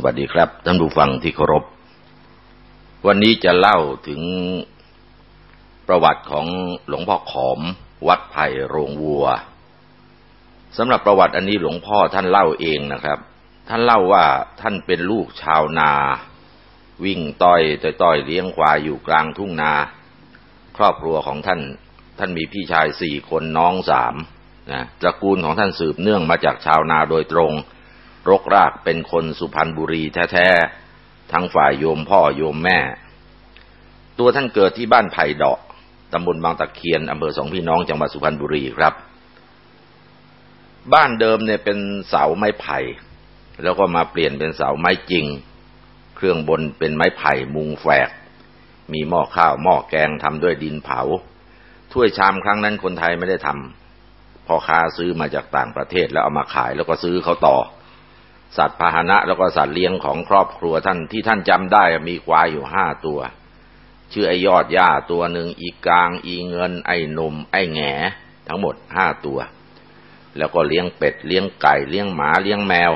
สวัสดีครับท่านผู้ฟังที่เคารพ วันนี้จะเล่าถึงประวัติของหลวงพ่อขอม วัดไผ่โรงวัวสำหรับประวัติอันนี้หลวงพ่อท่านเล่าเองนะครับ ท่านเล่าว่าท่านเป็นลูกชาวนา วิ่งต้อยต้อยเลี้ยงควายอยู่กลางทุ่งนา ครอบครัวของท่าน ท่านมีพี่ชายสี่คนน้องสามนะตระกูลของท่านสืบเนื่องมาจากชาวนาโดยตรง รกรากเป็นคนสุพรรณบุรีแท้ๆ ทั้งฝ่ายโยมพ่อโยมแม่ ตัวท่านเกิดที่บ้านไผ่ดอกตำบลบางตะเคียนอำเภอสองพี่น้องจังหวัดสุพรรณบุรีครับ บ้านเดิมเนี่ยเป็นเสาไม้ไผ่ แล้วก็มาเปลี่ยนเป็นเสาไม้จริง เครื่องบนเป็นไม้ไผ่มุงแฝก มีหม้อข้าวหม้อแกงทำด้วยดินเผา ถ้วยชามครั้งนั้นคนไทยไม่ได้ทำพอค้าซื้อมาจากต่างประเทศแล้วเอามาขายแล้วก็ซื้อเขาต่อ สัตว์พาหนะแล้วก็สัตว์เลี้ยงของครอบครัวท่านที่ท่านจำได้มีควายอยู่ห้าตัว ชื่อไอยอดหญ้าตัวหนึ่งอีกลาง อีเงิน ไอนม ไอแงทั้งหมดห้าตัว แล้วก็เลี้ยงเป็ดเลี้ยงไก่เลี้ยงหมาเลี้ยงแมว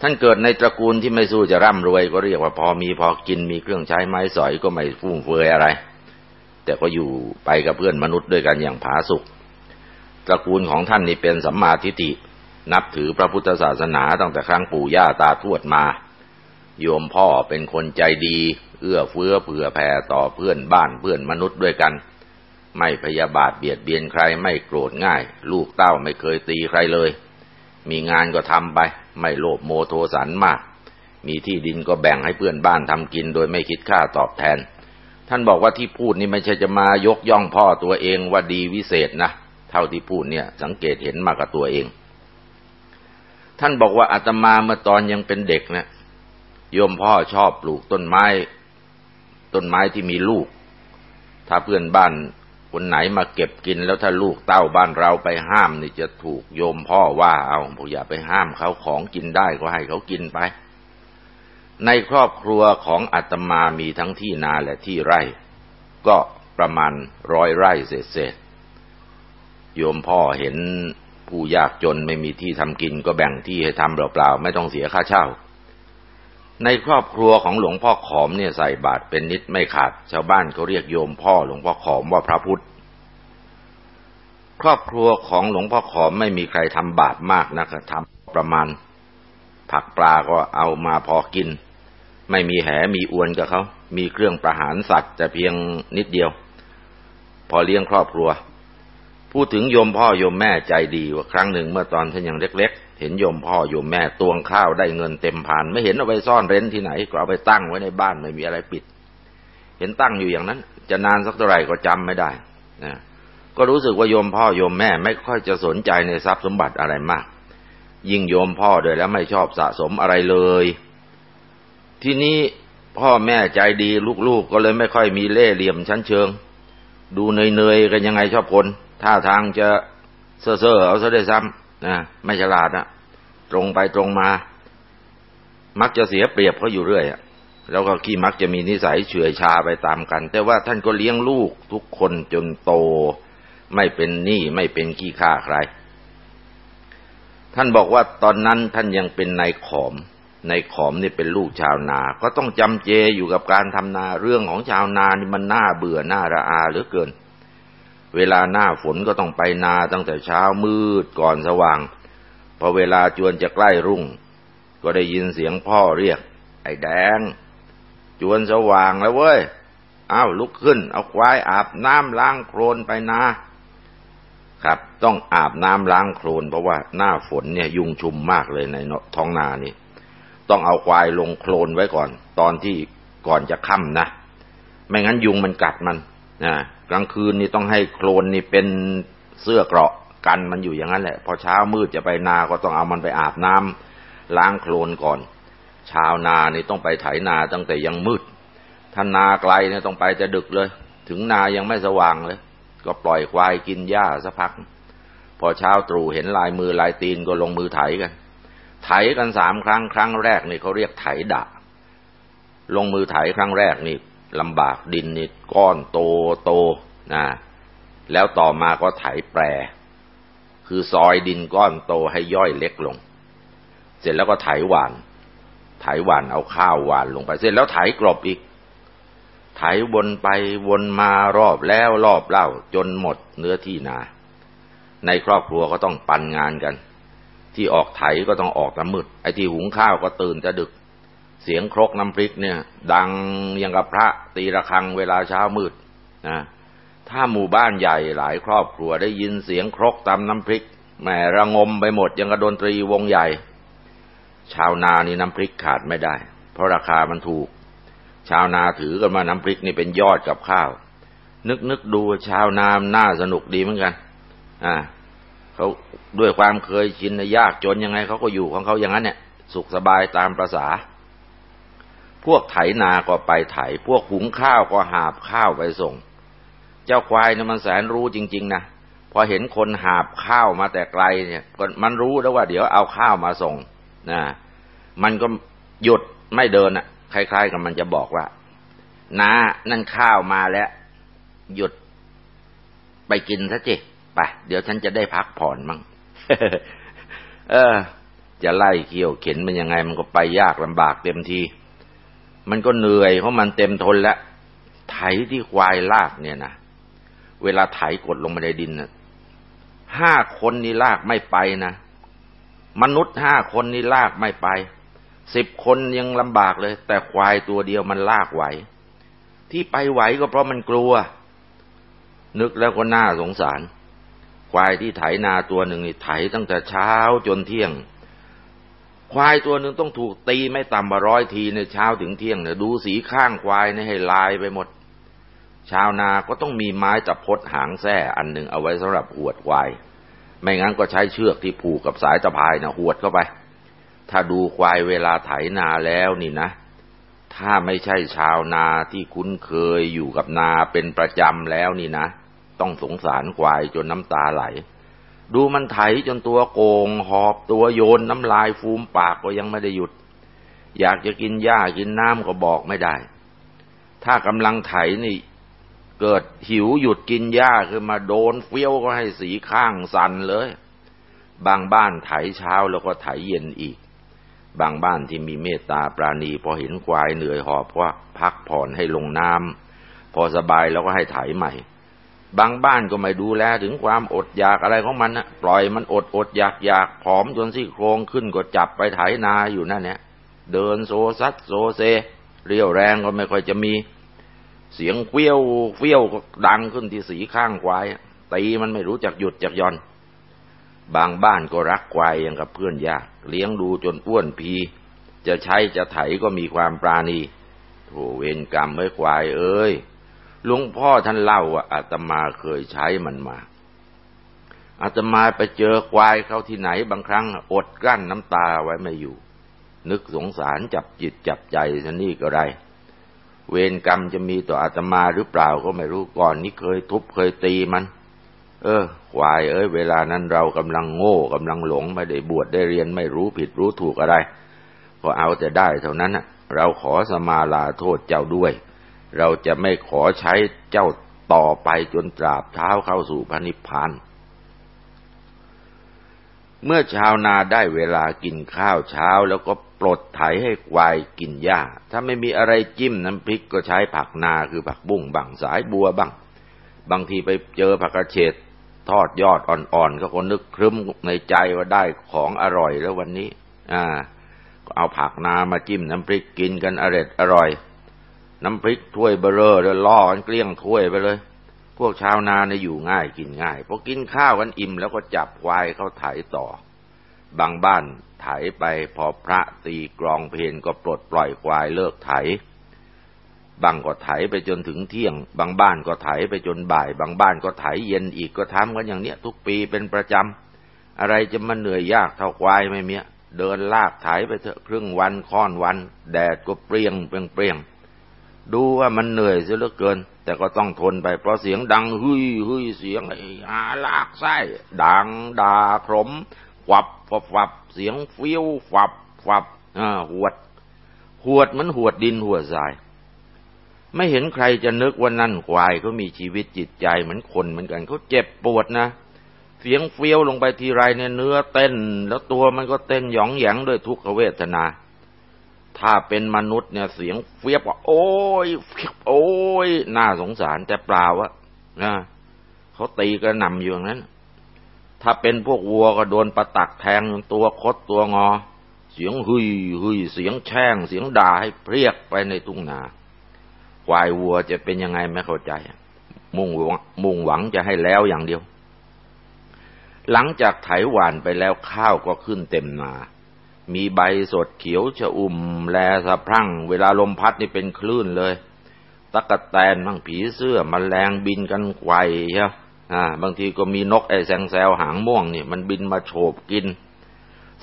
ท่านเกิดในตระกูลที่ไม่สู้จะร่ำรวย ก็เรียกว่าพอมีพอกินมีเครื่องใช้ไม้สอยก็ไม่ฟุ่มเฟือยอะไร แต่ก็อยู่ไปกับเพื่อนมนุษย์ด้วยกันอย่างผาสุกตระกูลของท่านนี่เป็นสัมมาทิฏฐิ นับถือพระพุทธศาสนาตั้งแต่ครั้งปู่ย่าตาทวดมา โยมพ่อเป็นคนใจดี เอื้อเฟื้อเผื่อแผ่ต่อเพื่อนบ้านเพื่อนมนุษย์ด้วยกัน ไม่พยาบาทเบียดเบียนใครไม่โกรธง่าย ลูกเต้าไม่เคยตีใครเลย มีงานก็ทำไป ไม่โลภโมโทสันมาก มีที่ดินก็แบ่งให้เพื่อนบ้านทำกินโดยไม่คิดค่าตอบแทน ท่านบอกว่าที่พูดนี่ไม่ใช่จะมายกย่องพ่อตัวเองว่าดีวิเศษนะ เท่าที่พูดเนี่ยสังเกตเห็นมากับตัวเอง ท่านบอกว่าอาตมาเมื่อตอนยังเป็นเด็กนะโยมพ่อชอบปลูกต้นไม้ ต้นไม้ที่มีลูก ถ้าเพื่อนบ้านคนไหนมาเก็บกินแล้วถ้าลูกเต้าบ้านเราไปห้ามนี่จะถูกโยมพ่อว่าเอาบอกอย่าไปห้ามเขาของกินได้ก็ให้เขากินไป ในครอบครัวของอาตมามีทั้งที่นาและที่ไร่ ก็ประมาณร้อยไร่เศษโยมพ่อเห็น ผู้ยากจนไม่มีที่ทำกินก็แบ่งที่ให้ทำเปล่าๆไม่ต้องเสียค่าเช่า ในครอบครัวของหลวงพ่อขอมเนี่ยใส่บาตรเป็นนิดไม่ขาด ชาวบ้านเขาเรียกโยมพ่อหลวงพ่อขอมว่าพระพุทธ ครอบครัวของหลวงพ่อขอมไม่มีใครทำบาปมากนะครับทำประมาณ ผักปลาก็เอามาพอกิน ไม่มีแหมีอวนกับเขา มีเครื่องประหารสัตว์แต่เพียงนิดเดียว พอเลี้ยงครอบครัว พูดถึงโยมพ่อโยมแม่ใจดีว่าครั้งหนึ่งเมื่อตอนท่านยังเล็ก ๆ เห็นโยมพ่อโยมแม่ตวงข้าวได้เงินเต็มผาน ไม่เห็นเอาไปซ่อนเร้นที่ไหนก็เอาไปตั้งไว้ในบ้านไม่มีอะไรปิด เห็นตั้งอยู่อย่างนั้น จะนานสักเท่าไหร่ก็จำไม่ได้นะก็รู้สึกว่าโยมพ่อโยมแม่ไม่ค่อยจะสนใจในทรัพย์สมบัติอะไรมาก ยิ่งโยมพ่อโดยแล้วไม่ชอบสะสมอะไรเลย ที่นี้พ่อแม่ใจดีลูกๆก็เลยไม่ค่อยมีเล่ห์เหลี่ยมชั้นเชิง ดูเนยๆกันยังไงชอบคน ท่าทางจะเซ่อเซ่อเอาซะได้ซ้ำนะไม่ฉลาดนะตรงไปตรงมา มักจะเสียเปรียบเขาอยู่เรื่อยแล้วก็ขี้มักจะมีนิสัยเฉื่อยชาไปตามกัน แต่ว่าท่านก็เลี้ยงลูกทุกคนจนโต ไม่เป็นหนี้ไม่เป็นขี้ข้าใคร ท่านบอกว่าตอนนั้นท่านยังเป็นนายขอมนายขอมนี่เป็นลูกชาวนา ก็ต้องจำเจอยู่กับการทำนาเรื่องของชาวนานี่มันน่าเบื่อน่าระอาเหลือเกิน เวลาหน้าฝนก็ต้องไปนาตั้งแต่เช้ามืดก่อนสว่าง พอเวลาจวนจะใกล้รุ่ง ก็ได้ยินเสียงพ่อเรียก ไอ้แดง จวนสว่างแล้วเว้ย อ้าวลุกขึ้น เอาควายอาบน้ำล้างโคลนไปนา ครับ ต้องอาบน้ำล้างโคลนเพราะว่าหน้าฝนเนี่ยยุงชุมมากเลยในท้องนานี่ ต้องเอาควายลงโคลนไว้ก่อน ตอนที่ก่อนจะค่ำนะ ไม่งั้นยุงมันกัดมันนะ กลางคืนนี่ต้องให้โคลนนี่เป็นเสื้อเกราะกันมันอยู่อย่างนั้นแหละ พอเช้ามืดจะไปนาก็ต้องเอามันไปอาบน้ำล้างโคลนก่อน ชาวนานี่ต้องไปไถนาตั้งแต่ยังมืดถ้านาไกลเนี่ยต้องไปจะดึกเลย ถึงนายังไม่สว่างเลย ก็ปล่อยควายกินหญ้าสักพัก พอเช้าตรู่เห็นลายมือลายตีนก็ลงมือไถกัน ไถกันสามครั้งครั้งแรกนี่เขาเรียกไถดะ ลงมือไถครั้งแรกนี่ ลำบากดินนี่ก้อนโตโตนะแล้วต่อมาก็ไถแปร คือซอยดินก้อนโตให้ย่อยเล็กลง เสร็จแล้วก็ไถหวาน ไถหวานเอาข้าวหวานลงไป เสร็จแล้วไถกรบอีก ไถวนไปวนมารอบแล้วรอบเล่าจนหมดเนื้อที่นา ในครอบครัวก็ต้องปันงานกัน ที่ออกไถก็ต้องออกน้ำมืด ไอ้ที่หุงข้าวก็ตื่นจะดึก เสียงครกน้ำพริกเนี่ย ดังยังกับพระตีระฆังเวลาเช้ามืดนะถ้าหมู่บ้านใหญ่หลายครอบครัวได้ยินเสียงครกตำน้ำพริกแหมระงมไปหมดยังกระดนตรีวงใหญ่ ชาวนานี่น้ำพริกขาดไม่ได้ เพราะราคามันถูก ชาวนาถือกันมาน้ำพริกนี่เป็นยอดกับข้าว นึกนึกดูชาวนาน่าสนุกดีเหมือนกัน อ่าเขาด้วยความเคยชินยากจนยังไงเขาก็อยู่ของเขาอย่างนั้นเนี่ย สุขสบายตามประษา พวกไถนาก็ไปไถ พวกหุงข้าวก็หาบข้าวไปส่ง เจ้าควายเนี่ยมันแสนรู้จริง ๆนะพอเห็นคนหาบข้าวมาแต่ไกลเนี่ยมันรู้แล้วว่าเดี๋ยวเอาข้าวมาส่งนะมันก็หยุดไม่เดินอะ คล้าย ๆ กับมันจะบอกว่านานั่นข้าวมาแล้ว หยุดไปกินซะจิไปเดี๋ยวฉันจะได้พักผ่อนมั่งเออ จะไล่เกี่ยวเข็นมันยังไงมันก็ไปยากลำบากเต็มที มันก็เหนื่อยเพราะมันเต็มทนแล้วไถที่ควายลากเนี่ยนะเวลาไถกดลงมาในดินนะห้าคนนี่ลากไม่ไปนะมนุษย์ห้าคนนี่ลากไม่ไปสิบคนยังลำบากเลย แต่ควายตัวเดียวมันลากไหว ที่ไปไหวก็เพราะมันกลัว นึกแล้วก็น่าสงสาร ควายที่ไถนาตัวหนึ่งนี่ไถตั้งแต่เช้าจนเที่ยง ควายตัวหนึ่งต้องถูกตีไม่ต่ำกว่าร้อยทีในเช้าถึงเที่ยงเนี่ยดูสีข้างควายนี่ให้ลายไปหมด ชาวนาก็ต้องมีไม้ตะพดหางแส้อันหนึ่งเอาไว้สำหรับหวดควาย ไม่งั้นก็ใช้เชือกที่ผูกกับสายตะพายนะหวดเข้าไป ถ้าดูควายเวลาไถนาแล้วนี่นะ ถ้าไม่ใช่ชาวนาที่คุ้นเคยอยู่กับนาเป็นประจำแล้วนี่นะ ต้องสงสารควายจนน้ำตาไหล ดูมันไถจนตัวโกง หอบตัวโยนน้ำลายฟูมปากก็ยังไม่ได้หยุด อยากจะกินหญ้ากินน้ำก็บอกไม่ได้ ถ้ากำลังไถนี่ เกิดหิวหยุดกินหญ้าคือมาโดนเฟี้ยวก็ให้สีข้างสั่นเลย บางบ้านไถเช้าแล้วก็ไถเย็นอีก บางบ้านที่มีเมตตาปราณีพอเห็นควายเหนื่อยหอบว่าพักผ่อนให้ลงน้ำพอสบายแล้วก็ให้ไถใหม่ บางบ้านก็ไม่ดูแลถึงความอดอยากอะไรของมันนะปล่อยมันอดอดอยากอยากผอมจนซี่โครงขึ้นก็จับไปไถนาอยู่นั่นเนี่ยเดินโซซัดโซเซ เรียวแรงก็ไม่ค่อยจะมี เสียงเฟี้ยวเฟี้ยวก็ดังขึ้นที่สีข้างควายตีมันไม่รู้จักหยุดจักย่อน บางบ้านก็รักควายอย่างกับเพื่อนยากเลี้ยงดูจนอ้วนพี จะใช้จะไถก็มีความปราณีโถเวรกรรมไว้ควายเอ้ย หลวงพ่อท่านเล่าว่าอาตมาเคยใช้มันมา อาตมาไปเจอควายเขาที่ไหนบางครั้งอดกั้นน้ำตาไว้ไม่อยู่ นึกสงสารจับจิตจับใจท่านี่ก็ไรเวรกรรมจะมีต่ออาตมาหรือเปล่าก็ไม่รู้ก่อนนี้เคยทุบเคยตีมัน เออ ควายเอ้ยเวลานั้นเรากำลังโง่กำลังหลงไม่ได้บวชได้เรียนไม่รู้ผิดรู้ถูกอะไร ก็เอาแต่ได้เท่านั้นเราขอสมาลาโทษเจ้าด้วย เราจะไม่ขอใช้เจ้าต่อไปจนตราบเท้าเข้าสู่พระนิพพาน เมื่อชาวนาได้เวลากินข้าวเช้าแล้วก็ปลดไถให้ควายกินหญ้า ถ้าไม่มีอะไรจิ้มน้ำพริกก็ใช้ผักนาคือผักบุ้งบังสายบัวบังบางทีไปเจอผักกระเฉดทอดยอดอ่อนๆ ก็คนนึกครึ้มในใจว่าได้ของอร่อยแล้ววันนี้ อ่า ก็เอาผักนามาจิ้มน้ำพริกกินกันอร่อยอร่อย น้ำพริกถ้วยเบอร์แล้วล่อกันเกลี้ยงถ้วยไปเลย พวกชาวนาเนี่ยอยู่ง่ายกินง่ายพอกินข้าวกันอิ่มแล้วก็จับควายเข้าไถต่อ บางบ้านไถไปพอพระตีกรองเพลนก็ปลดปล่อยควายเลิกไถ บางก็ไถไปจนถึงเที่ยง บางบ้านก็ไถไปจนบ่าย บางบ้านก็ไถเย็นอีกก็ทำกันอย่างเนี้ย ทุกปีเป็นประจำอะไรจะมาเหนื่อยยากเท่าควายไม่เมียเดินลากไถไปเถอะครึ่งวันค่อนวัน แดดก็เปรี้ยงเปรี้ยงเปรี้ยง ดูว่ามันเหนื่อยเสียเหลือเกิน แต่ก็ต้องทนไป เพราะเสียงดังฮึยฮึยเสียงไอ้อาลากไส้ดังด่าขมวับฟับฟับเสียงเฟี้ยวฟับฟับอ่าหวด หวดมันหวดดินหัวทราย ไม่เห็นใครจะนึกว่านั่นควายเขามีชีวิตจิตใจเหมือนคนเหมือนกันเขาเจ็บปวดนะเสียงเฟี้ยวลงไปทีไรเนี่ยเนื้อเต้น แล้วตัวมันก็เต้นหยองแยงด้วยทุกขเวทนา ถ้าเป็นมนุษย์เนี่ยเสียงเฟียบว่าโอ้ยเฟียบโอ้ยน่าสงสารแต่เปล่าวะนะเขาตีกระหน่ำอยู่อย่างนั้น ถ้าเป็นพวกวัวก็โดนประตักแทงจนตัวคดตัวงอ เสียงหึยหึยเสียงแช่ง เสียงด่าให้เพียกไปในทุ่งนาควายวัวจะเป็นยังไงไม่เข้าใจ มุ่งมุ่งหวังจะให้แล้วอย่างเดียว หลังจากไถหวานไปแล้วข้าวก็ขึ้นเต็มนา มีใบสดเขียวชะอุ่ม แลสะพรั่ง เวลาลมพัดนี่เป็นคลื่นเลยตะกะแตนบ้างผีเสื้อมแมลงบินกันไกวใช่อ่าบางทีก็มีนกไอแซงแซวหางม่วงนี่มันบินมาโฉบกิน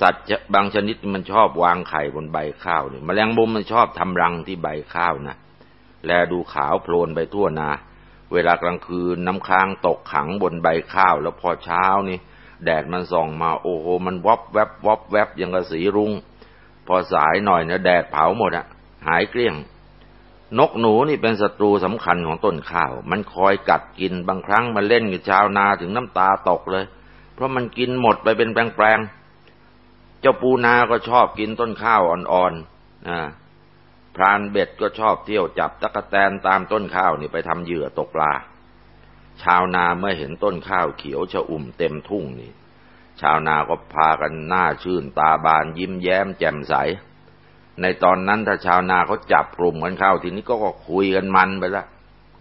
สัตว์บางชนิดมันชอบวางไข่บนใบข้าวนี่มแมลงมุมมันชอบทำรังที่ใบข้าวนะแลดูขาวโพลนไปทั่วนา เวลากลางคืนน้ำค้างตกขังบนใบข้าว แล้วพอเช้านี่ แดดมันส่องมาโอ้โหมันวอบแวบวอบแวบยังกระสีรุง้งพอสายหน่อยนะแดดเผาหมดอะหายเกลี้ยง นกหนูนี่เป็นศัตรูสำคัญของต้นข้าว มันคอยกัดกินบางครั้งมันเล่นกับชาวนาถึงน้ำตาตกเลย เพราะมันกินหมดไปเป็นแปลงๆเจ้าปูนาก็ชอบกินต้นข้าวอ่อนๆนะพรานเบ็ดก็ชอบเที่ยวจับตะกะแตนตามต้นข้าวนี่ไปทำเหยื่อตกปลา ชาวนาเมื่อเห็นต้นข้าวเขียวชะอุ่มเต็มทุ่งนี่ ชาวนาก็พากันหน้าชื่นตาบานยิ้มแย้มแจ่มใส ในตอนนั้นถ้าชาวนาเขาจับกลุ่มกันข้าวทีนี้ก็ก็คุยกันมันไปละ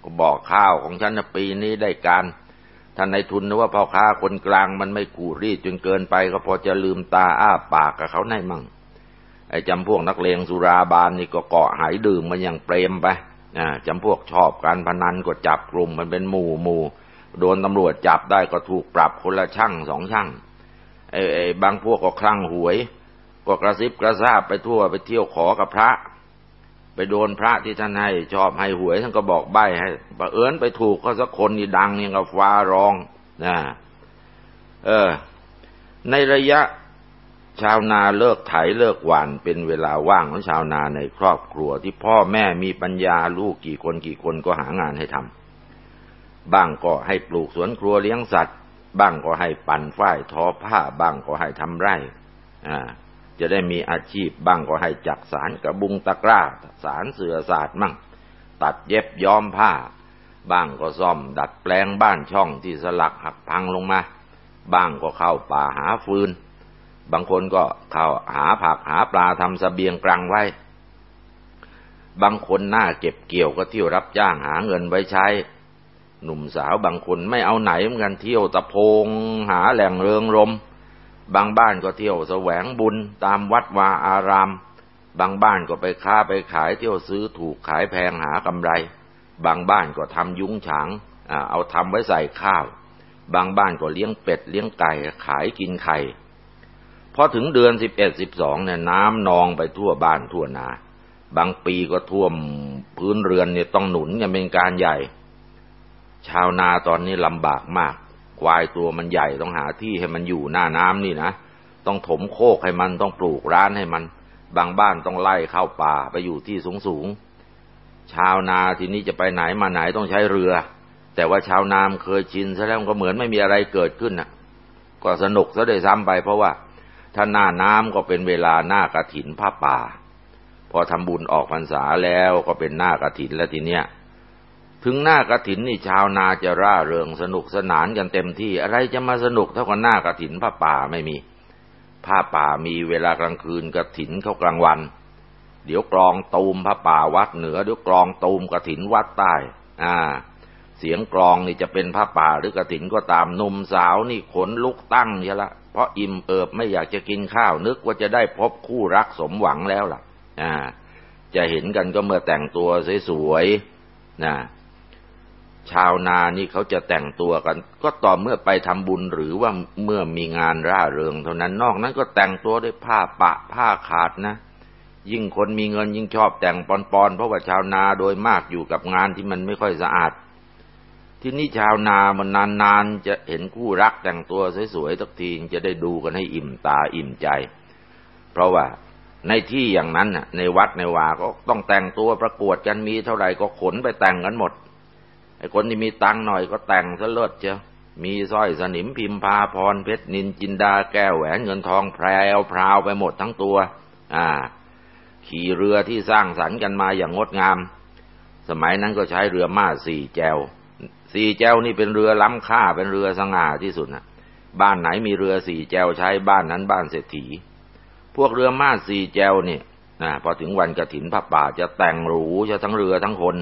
ก็บอกข้าวของฉันปีนี้ได้การท่านในทุนนึกว่าพ่อค้าคนกลางมันไม่กูรีดจนเกินไป ก็พอจะลืมตาอ้าปากกับเขาได้มั่งไอ้จำพวกนักเลงสุราบานนี่ก็เกาะหายดื่มมันอย่างเปรมไป จำพวกชอบการพนันก็จับกลุ่มมันเป็นหมู่หมู่โดนตำรวจจับได้ก็ถูกปรับคนละช่างสองช่างไอ้ไอ้บางพวกก็คลั่งหวย ก็กระซิบกระซาบไปทั่วไปเที่ยวขอกับพระ ไปโดนพระที่ท่านให้ชอบให้หวยท่านก็บอกใบให้บังเอิญไปถูกเขาสักคนนี่ดังยังกับฟ้าร้องนะเออ ในระยะ ชาวนาเลิกไถเลิกหวานเป็นเวลาว่างของชาวนาในครอบครัวที่พ่อแม่มีปัญญาลูกกี่คนกี่คนก็หางานให้ทำบ้างก็ให้ปลูกสวนครัวเลี้ยงสัตว์ บ้างก็ให้ปั่นฝ้ายทอผ้า บ้างก็ให้ทำไร่อ่าจะได้มีอาชีพบ้างก็ให้จักสารกระบุงตะกร้าสารเสือศาสตร์มั่ง ตัดเย็บย้อมผ้า บ้างก็ซ่อมดัดแปลงบ้านช่องที่สลักหักพังลงมา บ้างก็เข้าป่าหาฟืน บางคนก็เข้าหาผักหาปลาทำสเสบียงกลางไว้ บางคนหน้าเก็บเกี่ยวก็เที่ยวรับจ้างหาเงินไว้ใช้ หนุ่มสาวบางคนไม่เอาไหนเหมือนกันเที่ยวตะโพง หาแหล่งเริงรม บางบ้านก็เที่ยวแสวงบุญตามวัดวาอาราม บางบ้านก็ไปค้าไปขายเที่ยวซื้อถูกขายแพงหากำไร บางบ้านก็ทำยุ้งฉางเอาทำไว้ใส่ข้าว บางบ้านก็เลี้ยงเป็ดเลี้ยงไก่ขายกินไข่ พอถึงเดือนสิบเอ็ดสิบสองเนี่ยน้ำนองไปทั่วบ้านทั่วนา บางปีก็ท่วมพื้นเรือนเนี่ยต้องหนุนกันเป็นการใหญ่ ชาวนาตอนนี้ลำบากมาก ควายตัวมันใหญ่ต้องหาที่ให้มันอยู่หน้าน้ำนี่นะ ต้องถมโคกให้มันต้องปลูกร้านให้มัน บางบ้านต้องไล่เข้าป่าไปอยู่ที่สูงสูงชาวนาทีนี้จะไปไหนมาไหนต้องใช้เรือ แต่ว่าชาวนามเคยชินซะแล้วก็เหมือนไม่มีอะไรเกิดขึ้นน่ะ ก็สนุกซะได้ซ้ำไปเพราะว่า ถ้าหน้าน้ำก็เป็นเวลาหน้ากระถินผ้าป่า พอทำบุญออกพรรษาแล้วก็เป็นหน้ากระถินแล้วทีเนี้ยถึงหน้ากระถินนี่ชาวนาจะร่าเริงสนุกสนานกันเต็มที่ อะไรจะมาสนุกเท่ากับหน้ากระถินผ้าป่าไม่มี ผ้าป่ามีเวลากลางคืนกระถินเข้ากลางวัน เดี๋ยวกลองตูมผ้าป่าวัดเหนือเดี๋ยวกลองตูมกระถินวัดใต้ อ่า เสียงกลองนี่จะเป็นผ้าป่าหรือกระถินก็ตามนุ่มสาวนี่ขนลุกตั้งใช่ละ เพราะอิ่มเอิบไม่อยากจะกินข้าวนึกว่าจะได้พบคู่รักสมหวังแล้วล่ะ อ่า จะเห็นกันก็เมื่อแต่งตัวสวยๆนะชาวนานี่เขาจะแต่งตัวกัน ก็ต่อเมื่อไปทำบุญหรือว่าเมื่อมีงานร่าเริงเท่านั้นนอกนั้นก็แต่งตัวด้วยผ้าปะผ้าขาดนะ ยิ่งคนมีเงินยิ่งชอบแต่งปอนๆเพราะว่าชาวนาโดยมากอยู่กับงานที่มันไม่ค่อยสะอาด ที่นี่ชาวนามันนานๆจะเห็นคู่รักแต่งตัวสวยๆสักทีจะได้ดูกันให้อิ่มตาอิ่มใจ เพราะว่าในที่อย่างนั้นน่ะในวัดในวาก็ต้องแต่งตัวประกวดกันมีเท่าไหร่ก็ขนไปแต่งกันหมดไอ้คนที่มีตังหน่อยก็แต่งซะเลิศเจ้ามีสร้อยสนิมพิมพาพรเพชรนินจินดาแก้วแหวนเงินทองแพรวพราวไปหมดทั้งตัว อ่า ขี่เรือที่สร้างสรรค์กันมาอย่างงดงาม สมัยนั้นก็ใช้เรือม้าสี่แจว สี่แจวนี่เป็นเรือล้ำค่าเป็นเรือสง่าที่สุดนะบ้านไหนมีเรือสี่แจวใช้บ้านนั้นบ้านเศรษฐี พวกเรือมาสี่แจวนี่นะพอถึงวันกระถินพระป่าจะแต่งหรูจะทั้งเรือทั้งคน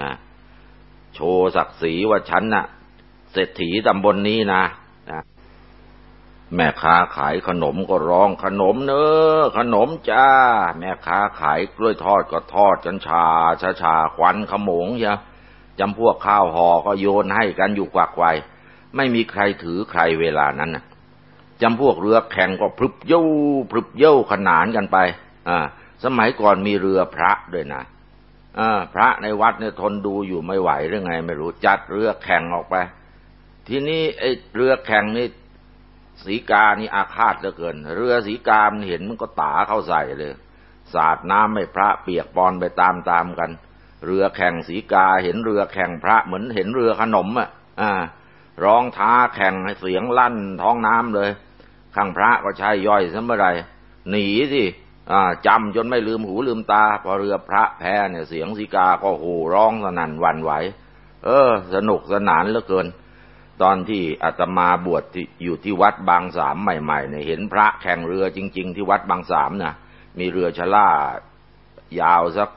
นะโชว์ศักดิ์ศรีว่าฉันนะ่ะ เศรษฐีตำบลนนี้นะนะแม่ค้าขายขนมก็ร้องขนมเนอขนมจ้า แม่ค้าขายกล้วยทอดก็ทอดกันชาชาชาควันขโมงใช่ จำพวกข้าวห่อก็โยนให้กันอยู่กวักไวไม่มีใครถือใครเวลานั้นนะจำพวกเรือแข่งก็พรึบเย้าพรึบเย้าขนานกันไปอ่าสมัยก่อนมีเรือพระด้วยนะอ่าพระในวัดเนี่ยทนดูอยู่ไม่ไหวหรือไง ไม่รู้จัดเรือแข่งออกไป ทีนี้ไอ้เรือแข่งนี่สีกานี่อาฆาตเหลือเกิน เรือสีกามเห็นมันก็ตาเข้าใส่เลย สาดน้ำไม่พระเปียกปอนไปตามตามกัน เรือแข่งสีกา เห็นเรือแข่งพระเหมือนเห็นเรือขนมอะ อ่า ร้องท้าแข่งให้เสียงลั่นท้องน้ำเลย ข้างพระก็ใช่ย่อยซะเมื่อไรหนีสิจำจนไม่ลืมหูลืมตา พอเรือพระแพ้เนี่ยเสียงสีกาก็โห่ร้องสนั่นวันไหว เออ สนุกสนานเหลือเกิน ตอนที่อาตมาบวชอยู่ที่วัดบางสามใหม่ๆเนี่ยเห็นพระแข่งเรือจริง ๆ ที่วัดบางสามนะมีเรือชล่ายาวสัก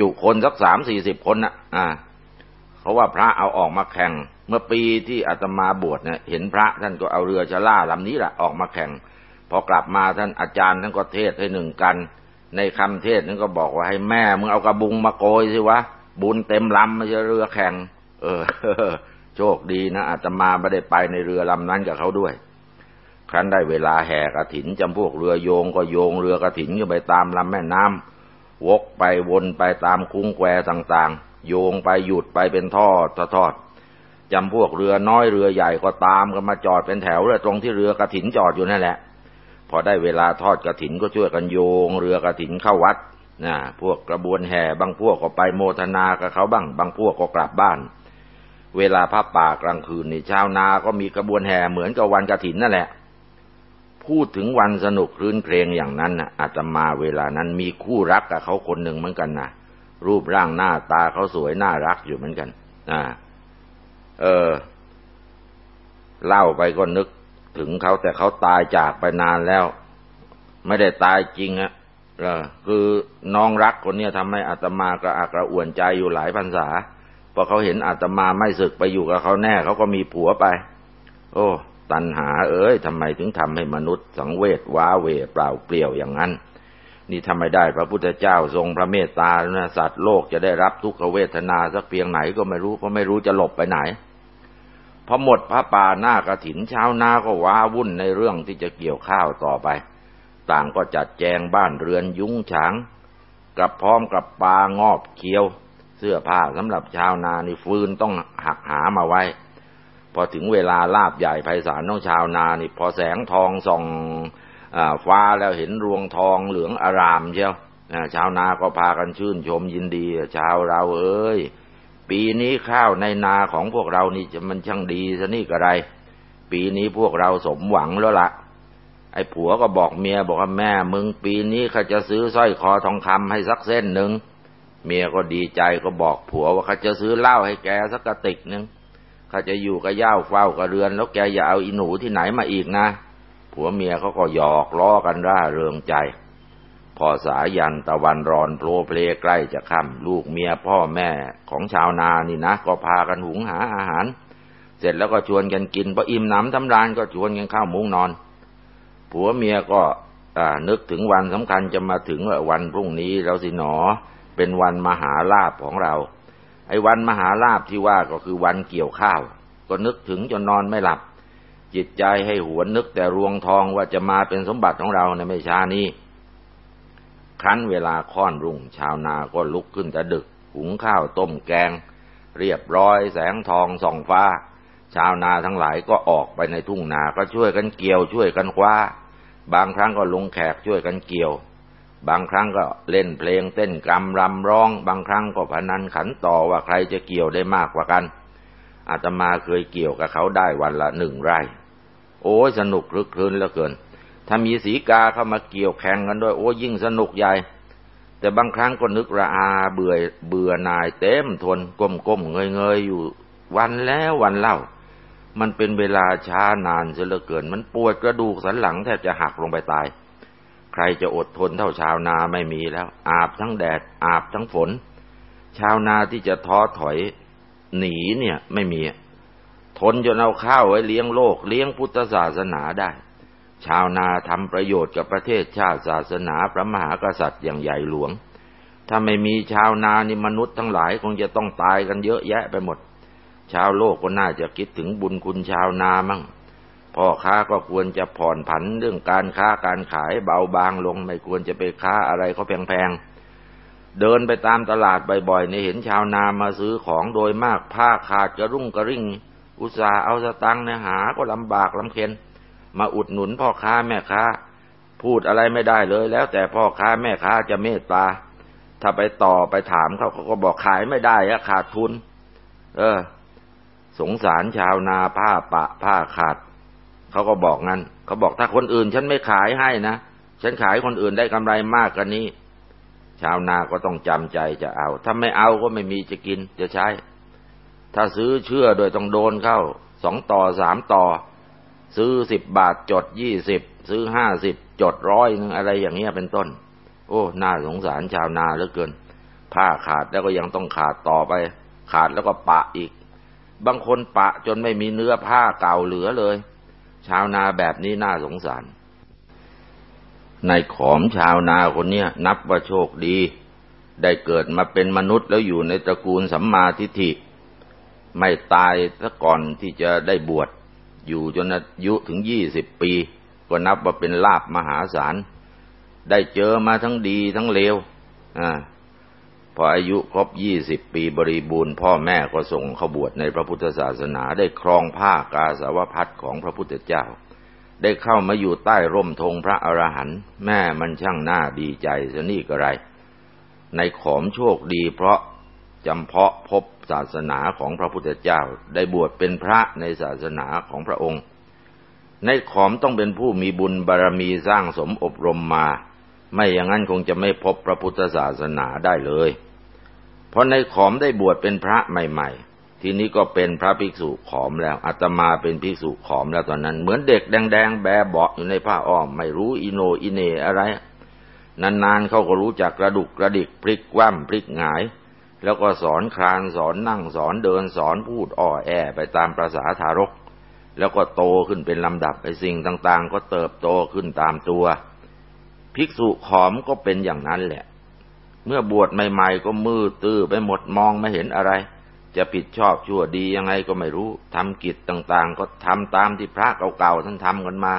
จุคนสักสามสี่สิบคนนะอ่าเขาว่าพระเอาออกมาแข่ง เมื่อปีที่อาตมาบวชเนี่ยเห็นพระท่านก็เอาเรือชล่าลำนี้แหละออกมาแข่ง พอกลับมาท่านอาจารย์ท่านก็เทศให้หนึ่งกัน ในคำเทศนั้นก็บอกว่าให้แม่มึงเอากระบุงมาโกยสิวะบุญเต็มลำไม่ใช่เรือแข่ง เออ โชคดีนะอาตมาไม่ได้ไปในเรือลำนั้นกับเขาด้วยครั้นได้เวลาแห่กระถินจำพวกเรือโยงก็โยงเรือกระถินก็ไปตามลำแม่น้ำ วกไปวนไปตามคุ้งแควต่างๆ โยงไปหยุดไปเป็นทอดทอดจำพวกเรือน้อยเรือใหญ่ก็ตามกันมาจอดเป็นแถวเลยตรงที่เรือกระถินจอดอยู่นั่นแหละ พอได้เวลาทอดกระถินก็ช่วยกันโยง เรือกระถินเข้าวัดนะพวกกระบวนแห่บางพวกก็ไปโมทนากับเขาบ้าง บางพวกก็กลับบ้าน เวลาพระป่ากลางคืนนี่ชาวนาก็มีกระบวนแห่เหมือนกับวันกระถินนั่นแหละ พูดถึงวันสนุกคลื่นเพลงอย่างนั้นนะอาตมาเวลานั้นมีคู่รักกับเขาคนหนึ่งเหมือนกันนะรูปร่างหน้าตาเขาสวยน่ารักอยู่เหมือนกันอ่าเออ เล่าไปก็นึกถึงเขาแต่เขาตายจากไปนานแล้ว ไม่ได้ตายจริงอะเออ คือน้องรักคนนี้ทำให้อาตมากระอักระอ่วนใจอยู่หลายพรรษาพอเขาเห็นอาตมาไม่ศึกไปอยู่กับเขาแน่เขาก็มีผัวไป โอ้ ตันหา เอ้ยทำไมถึงทำให้มนุษย์ สังเวชว้าเวเปล่าเปลี่ยวอย่างนั้น นี่ทำไมได้พระพุทธเจ้าทรงพระเมตตานะสัตว์โลกจะได้รับทุกขเวทนาสักเพียงไหนก็ไม่รู้เพราะไม่รู้จะหลบไปไหนพอหมดพระป่าหน้ากระถินเช้านาก็ว้าวุ่นในเรื่องที่จะเกี่ยวข้าวต่อไป ต่างก็จัดแจงบ้านเรือนยุ้งฉางกับพร้อมกับปลางอบเคียว เสื้อผ้าสำหรับชาวนานี่ฟืนต้องหักหามาไว้ พอถึงเวลาลาบใหญ่ไพศาลต้องชาวนานี่ พอแสงทองส่องฟ้าแล้วเห็นรวงทองเหลืองอารามเชียวชาวนาก็พากันชื่นชมยินดีชาวเราเอ้ย ปีนี้ข้าวในนาของพวกเรานี่จะมันช่างดีซะนี่กระไร ปีนี้พวกเราสมหวังแล้วละ่ะ ไอ้ผัวก็บอกเมียบอกว่าแม่มึงปีนี้เขาจะซื้อสร้อยคอทองคำให้สักเส้นหนึ่งเมียก็ดีใจก็บอกผัวว่าเขาจะซื้อเหล้าให้แกสักกระติกหนึ่ง ขาจะอยู่กับย่าเฝ้ากับเรือน แล้วแกอย่าเอาอีหนูที่ไหนมาอีกนะ ผัวเมียเขาก็หยอกล้อกันร่าเริงใจ พอสายันตะวันรอนโปรเพลใกล้จะค่ำลูกเมียพ่อแม่ของชาวนานี่นะ ก็พากันหุงหาอาหาร เสร็จแล้วก็ชวนกันกินพออิ่มหนำทำรานก็ชวนกันเข้ามุ้งนอน ผัวเมียก็นึกถึงวันสำคัญจะมาถึงวันพรุ่งนี้แล้วสิหนอ เป็นวันมหาลาภของเรา ไอ้วันมหาลาภที่ว่าก็คือวันเกี่ยวข้าว ก็นึกถึงจนนอนไม่หลับ จิตใจให้หวนนึกแต่รวงทองว่าจะมาเป็นสมบัติของเราในไม่ช้านี้ครั้นเวลาค่อนรุ่ง ชาวนาก็ลุกขึ้นแต่ดึก หุงข้าวต้มแกง เรียบร้อยแสงทองส่องฟ้า ชาวนาทั้งหลายก็ออกไปในทุ่งนาก็ช่วยกันเกี่ยวช่วยกันคว้า บางครั้งก็ลงแขกช่วยกันเกี่ยว บางครั้งก็เล่นเพลงเต้นกรำรำร้อง บางครั้งก็พนันขันต่อว่าใครจะเกี่ยวได้มากกว่ากัน อาตมาเคยเกี่ยวกับเขาได้วันละหนึ่งไร่ โอ้สนุกคลึกคลื้นเหลือเกิน ถ้ามีสีกาเข้ามาเกี่ยวแข่งกันด้วย โอ้ยิ่งสนุกใหญ่ แต่บางครั้งก็นึกระอาเบื่อเบื่อนายเต็มทนก้มก้มเงยเงยอยู่วันแล้ววันเล่า มันเป็นเวลาช้านานเสียเหลือเกิน มันปวดกระดูกสันหลังแทบจะหักลงไปตาย ใครจะอดทนเท่าชาวนาไม่มีแล้ว อาบทั้งแดด อาบทั้งฝน ชาวนาที่จะท้อถอยหนีเนี่ยไม่มี ทนจนเอาข้าวไว้เลี้ยงโลก เลี้ยงพุทธศาสนาได้ ชาวนาทำประโยชน์กับประเทศชาติศาสนาพระมหากษัตริย์อย่างใหญ่หลวง ถ้าไม่มีชาวนานี่มนุษย์ทั้งหลายคงจะต้องตายกันเยอะแยะไปหมด ชาวโลกก็น่าจะคิดถึงบุญคุณชาวนามั่ง พ่อค้าก็ควรจะผ่อนผันเรื่องการค้าการขายเบาบางลง ไม่ควรจะไปค้าอะไรเขาแพงๆ เดินไปตามตลาดบ่อยๆในเห็นชาวนามาซื้อของโดยมากผ้าขาดกระรุ่งกระริ่ง อุตส่าห์เอาสตังค์เนี่ยหาก็ลำบากลำเค็นมาอุดหนุนพ่อค้าแม่ค้า พูดอะไรไม่ได้เลย แล้วแต่พ่อค้าแม่ค้าจะเมตตา ถ้าไปต่อไปถามเขาเขาก็บอกขายไม่ได้อะขาดทุน เออ สงสารชาวนาผ้าปะผ้าขาด เขาก็บอกงั้น เขาบอกถ้าคนอื่น ฉันไม่ขายให้นะ ฉันขายคนอื่นได้กำไรมากกว่านี้ ชาวนาก็ต้องจำใจจะเอา ถ้าไม่เอาก็ไม่มีจะกินจะใช้ ถ้าซื้อเชื่อโดยต้องโดนเข้าสองต่อสามต่อ ซื้อสิบบาทจดยี่สิบซื้อห้าสิบจดร้อยนึงอะไรอย่างเงี้ยเป็นต้น โอ้น่าสงสารชาวนาเหลือเกิน ผ้าขาดแล้วก็ยังต้องขาดต่อไป ขาดแล้วก็ปะอีก บางคนปะจนไม่มีเนื้อผ้าเก่าเหลือเลย ชาวนาแบบนี้น่าสงสารในขอมชาวนาคนเนี้ยนับว่าโชคดี ได้เกิดมาเป็นมนุษย์แล้วอยู่ในตระกูลสัมมาทิฏฐิ ไม่ตายซะก่อนที่จะได้บวช อยู่จนอายุถึงยี่สิบปี ก็นับว่าเป็นลาบมหาศาล ได้เจอมาทั้งดีทั้งเลว อ่า พออายุครบยี่สิบปีบริบูรณ์ พ่อแม่ก็ส่งเขาบวชในพระพุทธศาสนาได้ครองผ้ากาสาวพัดของพระพุทธเจ้า ได้เข้ามาอยู่ใต้ร่มธงพระอรหันต์แม่มันช่างหน่าดีใจสนี่กระไร ในขอมโชคดีเพราะจำเพาะพบศาสนาของพระพุทธเจ้า ได้บวชเป็นพระในศาสนาของพระองค์ ในขอมต้องเป็นผู้มีบุญบารรมีสร้างสมอบรมมา ไม่อย่างนั้นคงจะไม่พบพระพุทธศาสนาได้เลย เพราะในขอมได้บวชเป็นพระใหม่ ๆ ทีนี้ก็เป็นพระภิกษุขอมแล้วอาตมาเป็นภิกษุขอมแล้วตอนนั้น เหมือนเด็กแดงๆ แบเบาอยู่ในผ้าอ้อม ไม่รู้อิโนอิเนอะไร นานๆเขาก็รู้จักกระดุกกระดิกพลิกว่ำพลิกหงาย แล้วก็สอนคลานสอนนั่งสอนเดินสอนพูดอ้อแอไปตามประษาทารก แล้วก็โตขึ้นเป็นลำดับไปสิ่งต่างๆ ก็เติบโตขึ้นตามตัว ภิกษุขอมก็เป็นอย่างนั้นแหละ เมื่อบวชใหม่ๆก็มืดตื้อไปหมดมองไม่เห็นอะไร จะผิดชอบชั่วดียังไงก็ไม่รู้ทำกิจต่างๆ ก็ทำตามที่พระเก่าๆท่านทำกันมา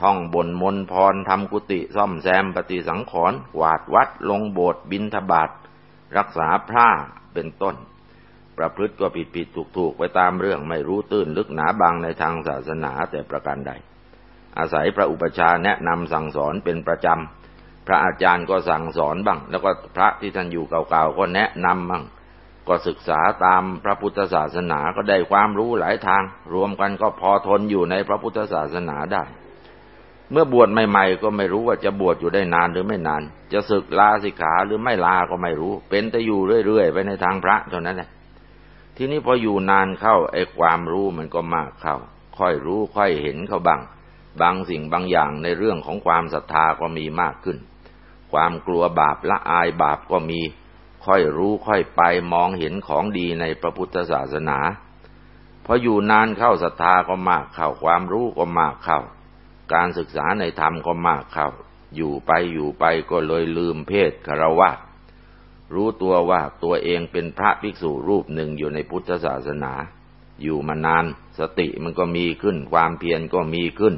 ท่องบนมนพรทำกุฏิซ่อมแซมปฏิสังขรณ์วาดวัดลงโบสถ์บินทบาทรักษาพระเป็นต้น ประพฤติก็ผิดผิดถูกถูกไปตามเรื่องไม่รู้ตื้นลึกหนาบางในทางศาสนาแต่ประการใด อาศัยพระอุปชาแนะนำสั่งสอนเป็นประจำพระอาจารย์ก็สั่งสอนบ้าง แล้วก็พระที่ท่านอยู่เก่าๆก็แนะนำบ้าง ก็ศึกษาตามพระพุทธศาสนาก็ได้ความรู้หลายทาง รวมกันก็พอทนอยู่ในพระพุทธศาสนาได้ เมื่อบวชใหม่ๆก็ไม่รู้ว่าจะบวชอยู่ได้นานหรือไม่นาน จะศึกลาสิกขาหรือไม่ลาก็ไม่รู้ เป็นแต่อยู่เรื่อยๆไปในทางพระเท่านั้นแหละทีนี้พออยู่นานเข้าไอ้ความรู้มันก็มากเข้า ค่อยรู้ค่อยเห็นเขาบ้าง บางสิ่งบางอย่างในเรื่องของความศรัทธาก็มีมากขึ้น ความกลัวบาปละอายบาปก็มี ค่อยรู้ค่อยไปมองเห็นของดีในพระพุทธศาสนาพออยู่นานเข้าศรัทธาก็มากเข้าความรู้ก็มากเข้า การศึกษาในธรรมก็มากเข้า อยู่ไปอยู่ไปก็เลยลืมเพศคารวะรู้ตัวว่าตัวเองเป็นพระภิกษุรูปหนึ่งอยู่ในพุทธศาสนา อยู่มานาน สติมันก็มีขึ้น ความเพียรก็มีขึ้น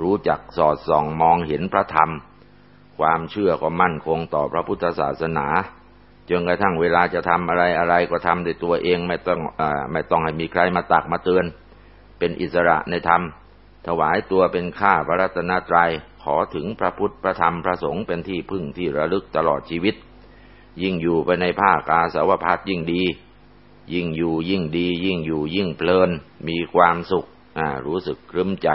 รู้จักสอดส่องมองเห็นพระธรรม ความเชื่อก็มั่นคงต่อพระพุทธศาสนาจนกระทั่งเวลาจะทำอะไรอะไรก็ทำด้วยตัวเองไม่ต้องอไม่ต้องให้มีใครมาตักมาเตือน เป็นอิสระในธรรม ถวายตัวเป็นข้าพระรัตนตรัยขอถึงพระพุทธพระธรรมพระสงฆ์เป็นที่พึ่งที่ระลึกตลอดชีวิต ยิ่งอยู่ไปในภาคกาสาวพัดยิ่งดี ยิ่งอยู่ยิ่งดี ยิ่งอยู่ยิ่งเพลิน มีความสุขรู้สึกครึ้มใจ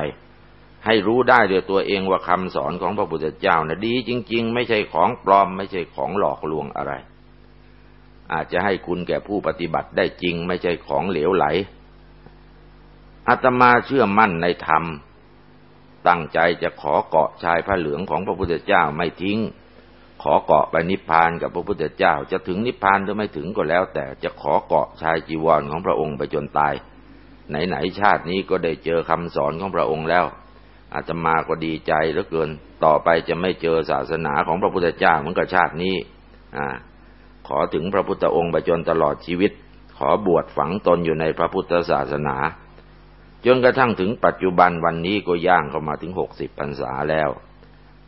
ให้รู้ได้ด้วยตัวเองว่าคำสอนของพระพุทธเจ้านะดีจริง ๆ ไม่ใช่ของปลอม ไม่ใช่ของหลอกลวงอะไร อาจจะให้คุณแก่ผู้ปฏิบัติได้จริง ไม่ใช่ของเหลวไหลอาตมาเชื่อมั่นในธรรม ตั้งใจจะขอเกาะชายผ้าเหลืองของพระพุทธเจ้าไม่ทิ้ง ขอเกาะไปนิพพานกับพระพุทธเจ้า จะถึงนิพพานหรือไม่ถึงก็แล้ว แต่จะขอเกาะชายจีวรของพระองค์ไปจนตาย ไหนๆชาตินี้ก็ได้เจอคำสอนของพระองค์แล้ว อาตมาก็ดีใจเหลือเกิน ต่อไปจะไม่เจอศาสนาของพระพุทธเจ้าเหมือนกับชาตินี้อ่าขอถึงพระพุทธองค์ไปจนตลอดชีวิต ขอบวชฝังตนอยู่ในพระพุทธศาสนาจนกระทั่งถึงปัจจุบันวันนี้ก็ย่างเข้ามาถึงหกสิบพรรษาแล้ว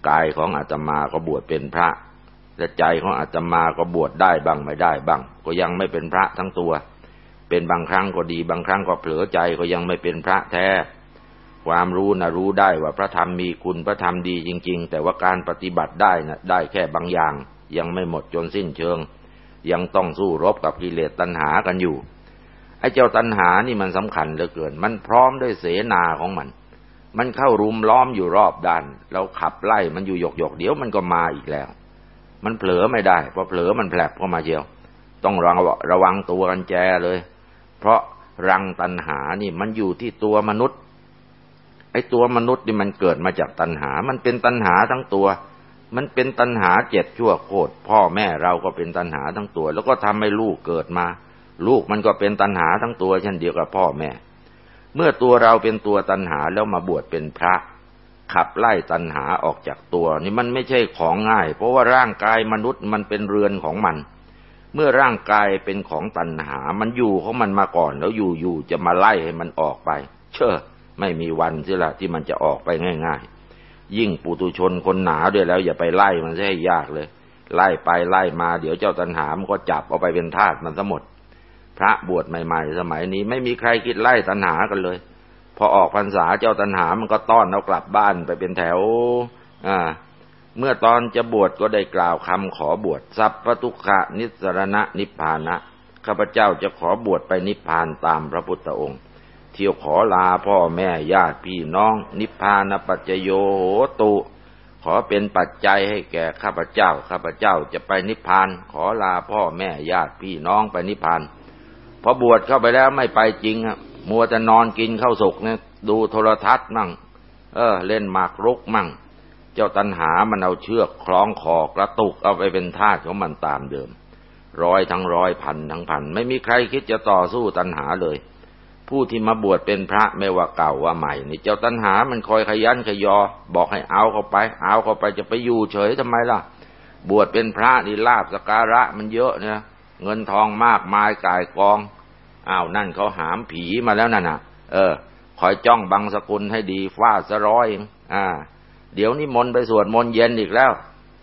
กายของอาตมาก็บวชเป็นพระ และใจของอาตมาก็บวชได้บ้างไม่ได้บ้าง ก็ยังไม่เป็นพระทั้งตัว เป็นบางครั้งก็ดีบางครั้งก็เผลอใจก็ยังไม่เป็นพระแท้ ความรู้นะรู้ได้ว่าพระธรรมมีคุณพระธรรมดีจริง ๆ แต่ว่าการปฏิบัติได้นะได้แค่บางอย่าง ยังไม่หมดจนสิ้นเชิง ยังต้องสู้รบกับกิเลสตัณหากันอยู่ไอ้เจ้าตัณหานี่มันสำคัญเหลือเกิน มันพร้อมด้วยเสนาของมัน มันเข้ารุมล้อมอยู่รอบด้านเราขับไล่มันอยู่หยกหยกเดี๋ยวมันก็มาอีกแล้ว มันเผลอไม่ได้พอเผลอมันแผลบเข้ามาเชียว ต้องระวังระวังตัวกันแจเลย เพราะรังตัณหานี่มันอยู่ที่ตัวมนุษย์ ไอ้ตัวมนุษย์นี่มันเกิดมาจากตัณหา มันเป็นตัณหาทั้งตัว มันเป็นตัณหาเจ็ดชั่วโคตร พ่อแม่เราก็เป็นตัณหาทั้งตัว แล้วก็ทำให้ลูกเกิดมา ลูกมันก็เป็นตัณหาทั้งตัว เช่นเดียวกับพ่อแม่ เมื่อตัวเราเป็นตัวตัณหาแล้วมาบวชเป็นพระ ขับไล่ตัณหาออกจากตัว นี่มันไม่ใช่ของง่าย เพราะว่าร่างกายมนุษย์มันเป็นเรือนของมัน เมื่อร่างกายเป็นของตัณหา มันอยู่ของมันมาก่อน แล้วอยู่ๆจะมาไล่ให้มันออกไป เชื่อ ไม่มีวันเสียละที่มันจะออกไปง่าย ๆ ยิ่งปุตุชนคนหนาด้วยแล้ว อย่าไปไล่มันให้ยากเลย ไล่ไปไล่มาเดี๋ยวเจ้าตันหามันก็จับเอาไปเป็นทาสมันทั้งหมด พระบวชใหม่ ๆ สมัยนี้ไม่มีใครคิดไล่ตันหากันเลย พอออกพรรษาเจ้าตันหามันก็ต้อนเอากลับบ้านไปเป็นแถว อ่า เมื่อตอนจะบวชก็ได้กล่าวคำขอบวชสัพพทุขะนิสรณะนิพพานะข้าพเจ้าจะขอบวชไปนิพพานตามพระพุทธองค์ เที่ยวขอลาพ่อแม่ญาติพี่น้อง นิพพานปัจจโยโหตุ ขอเป็นปัจจัยให้แก่ข้าพเจ้า ข้าพเจ้าจะไปนิพพาน ขอลาพ่อแม่ญาติพี่น้องไปนิพพานพอบวชเข้าไปแล้วไม่ไปจริงครับมัวแต่นอนกินข้าวสุกเนี่ยดูโทรทัศน์มั่ง เออ เล่นหมากรุกมั่ง เจ้าตันหามันเอาเชือกคล้องคอกระตุกเอาไปเป็นทาสของมันตามเดิม ร้อยทั้งร้อยพันทั้งพัน ไม่มีใครคิดจะต่อสู้ตันหาเลย ผู้ที่มาบวชเป็นพระไม่ว่าเก่าว่าใหม่ นี่เจ้าตัณหามันคอยขยันขยอ บอกให้เอาเข้าไป เอาเข้าไปจะไปอยู่เฉยทำไมล่ะ บวชเป็นพระนี่ลาบสการะมันเยอะเนี่ยเงินทองมากมายกายกองอ้าวนั่นเขาหามผีมาแล้วนั่นน่ะ เออ คอยจ้องบังสกุลให้ดีฟาดซะร้อยอ่า เดี๋ยวนี้มนไปสวดมนเย็นอีกแล้ว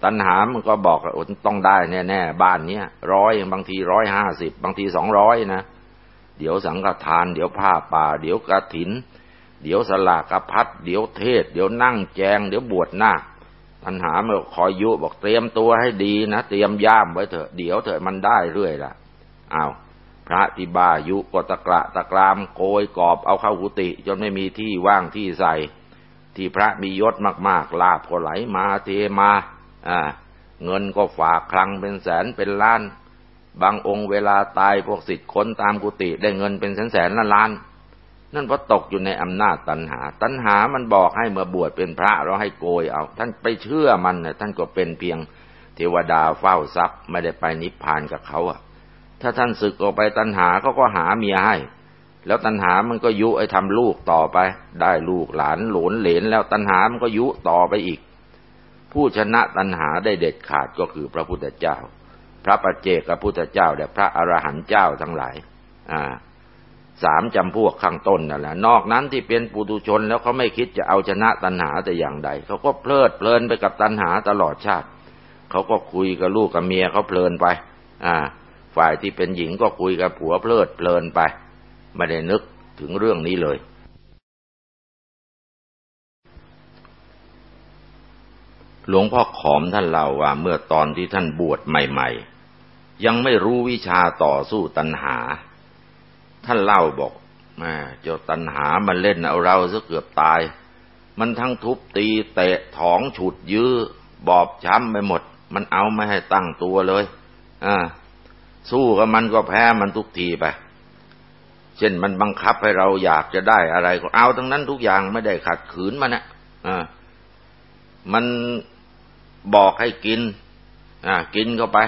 ตัณหามันก็บอกว่าต้องได้แน่ๆบ้านเนี้ยร้อยบางทีร้อยห้าสิบบางทีสองร้อยนะ เดี๋ยวสังฆทาน เดี๋ยวผ้าป่า เดี๋ยวกระถิน เดี๋ยวสลากพัดเดี๋ยวเทศ เดี๋ยวนั่งแจง เดี๋ยวบวชหน้าปัญหาเมื่อคอยยุบอกเตรียมตัวให้ดีนะเตรียมย่ามไว้เถอะเดี๋ยวเถอะมันได้เรื่อยละอ้าวพระที่บายุกตะกระตะกรามโกยกอบเอาเข้ากุฏิจนไม่มีที่ว่างที่ใส่ ที่พระมียศมากๆลาบก็ไหลมาเทมา อ่า เงินก็ฝากคลังเป็นแสนเป็นล้าน บางองค์เวลาตายพวกสิทธิ์ค้นตามกุฏิได้เงินเป็นแสนแสนล้านนั่นเพราะตกอยู่ในอำนาจตัณหา ตัณหามันบอกให้เมื่อบวชเป็นพระเราให้โกยเอา ท่านไปเชื่อมันนะท่านก็เป็นเพียงเทวดาเฝ้าทรัพย์ ไม่ได้ไปนิพพานกับเขาอะถ้าท่านศึกออกไปตัณหาเขาก็หาเมียให้ แล้วตัณหามันก็ยุไอ้ทำลูกต่อไป ได้ลูกหลานหลนเหลนแล้วตัณหามันก็ยุต่อไปอีก ผู้ชนะตัณหาได้เด็ดขาดก็คือพระพุทธเจ้า พระปัจเจกพุทธเจ้าและพระอรหันต์เจ้าทั้งหลาย อ่าสามจำพวกข้างต้นนั่นแหละนอกนั้นที่เป็นปุถุชนแล้วเขาไม่คิดจะเอาชนะตัณหาแต่อย่างใดเขาก็เพลิดเพลินไปกับตัณหาตลอดชาติเขาก็คุยกับลูกกับเมียเขาเพลินไป อ่า ฝ่ายที่เป็นหญิงก็คุยกับผัวเพลิดเพลินไป ไม่ได้นึกถึงเรื่องนี้เลย หลวงพ่อขอมท่านเล่าว่าเมื่อตอนที่ท่านบวชใหม่ ๆ ยังไม่รู้วิชาต่อสู้ตัณหา ท่านเล่าบอกแม่เจ้าตัณหามันเล่นเอาเราซะเกือบตาย มันทั้งทุบตีเตะถองฉุดยื้อ บอบช้ำไปหมด มันเอาไม่ให้ตั้งตัวเลยอ่าสู้กับมันก็แพ้มันทุกทีไปเช่นมันบังคับให้เราอยากจะได้อะไรก็เอาทั้งนั้นทุกอย่างไม่ได้ขัดขืนมันนะอ่ามัน บอกให้กิน อ่า กินเข้าไป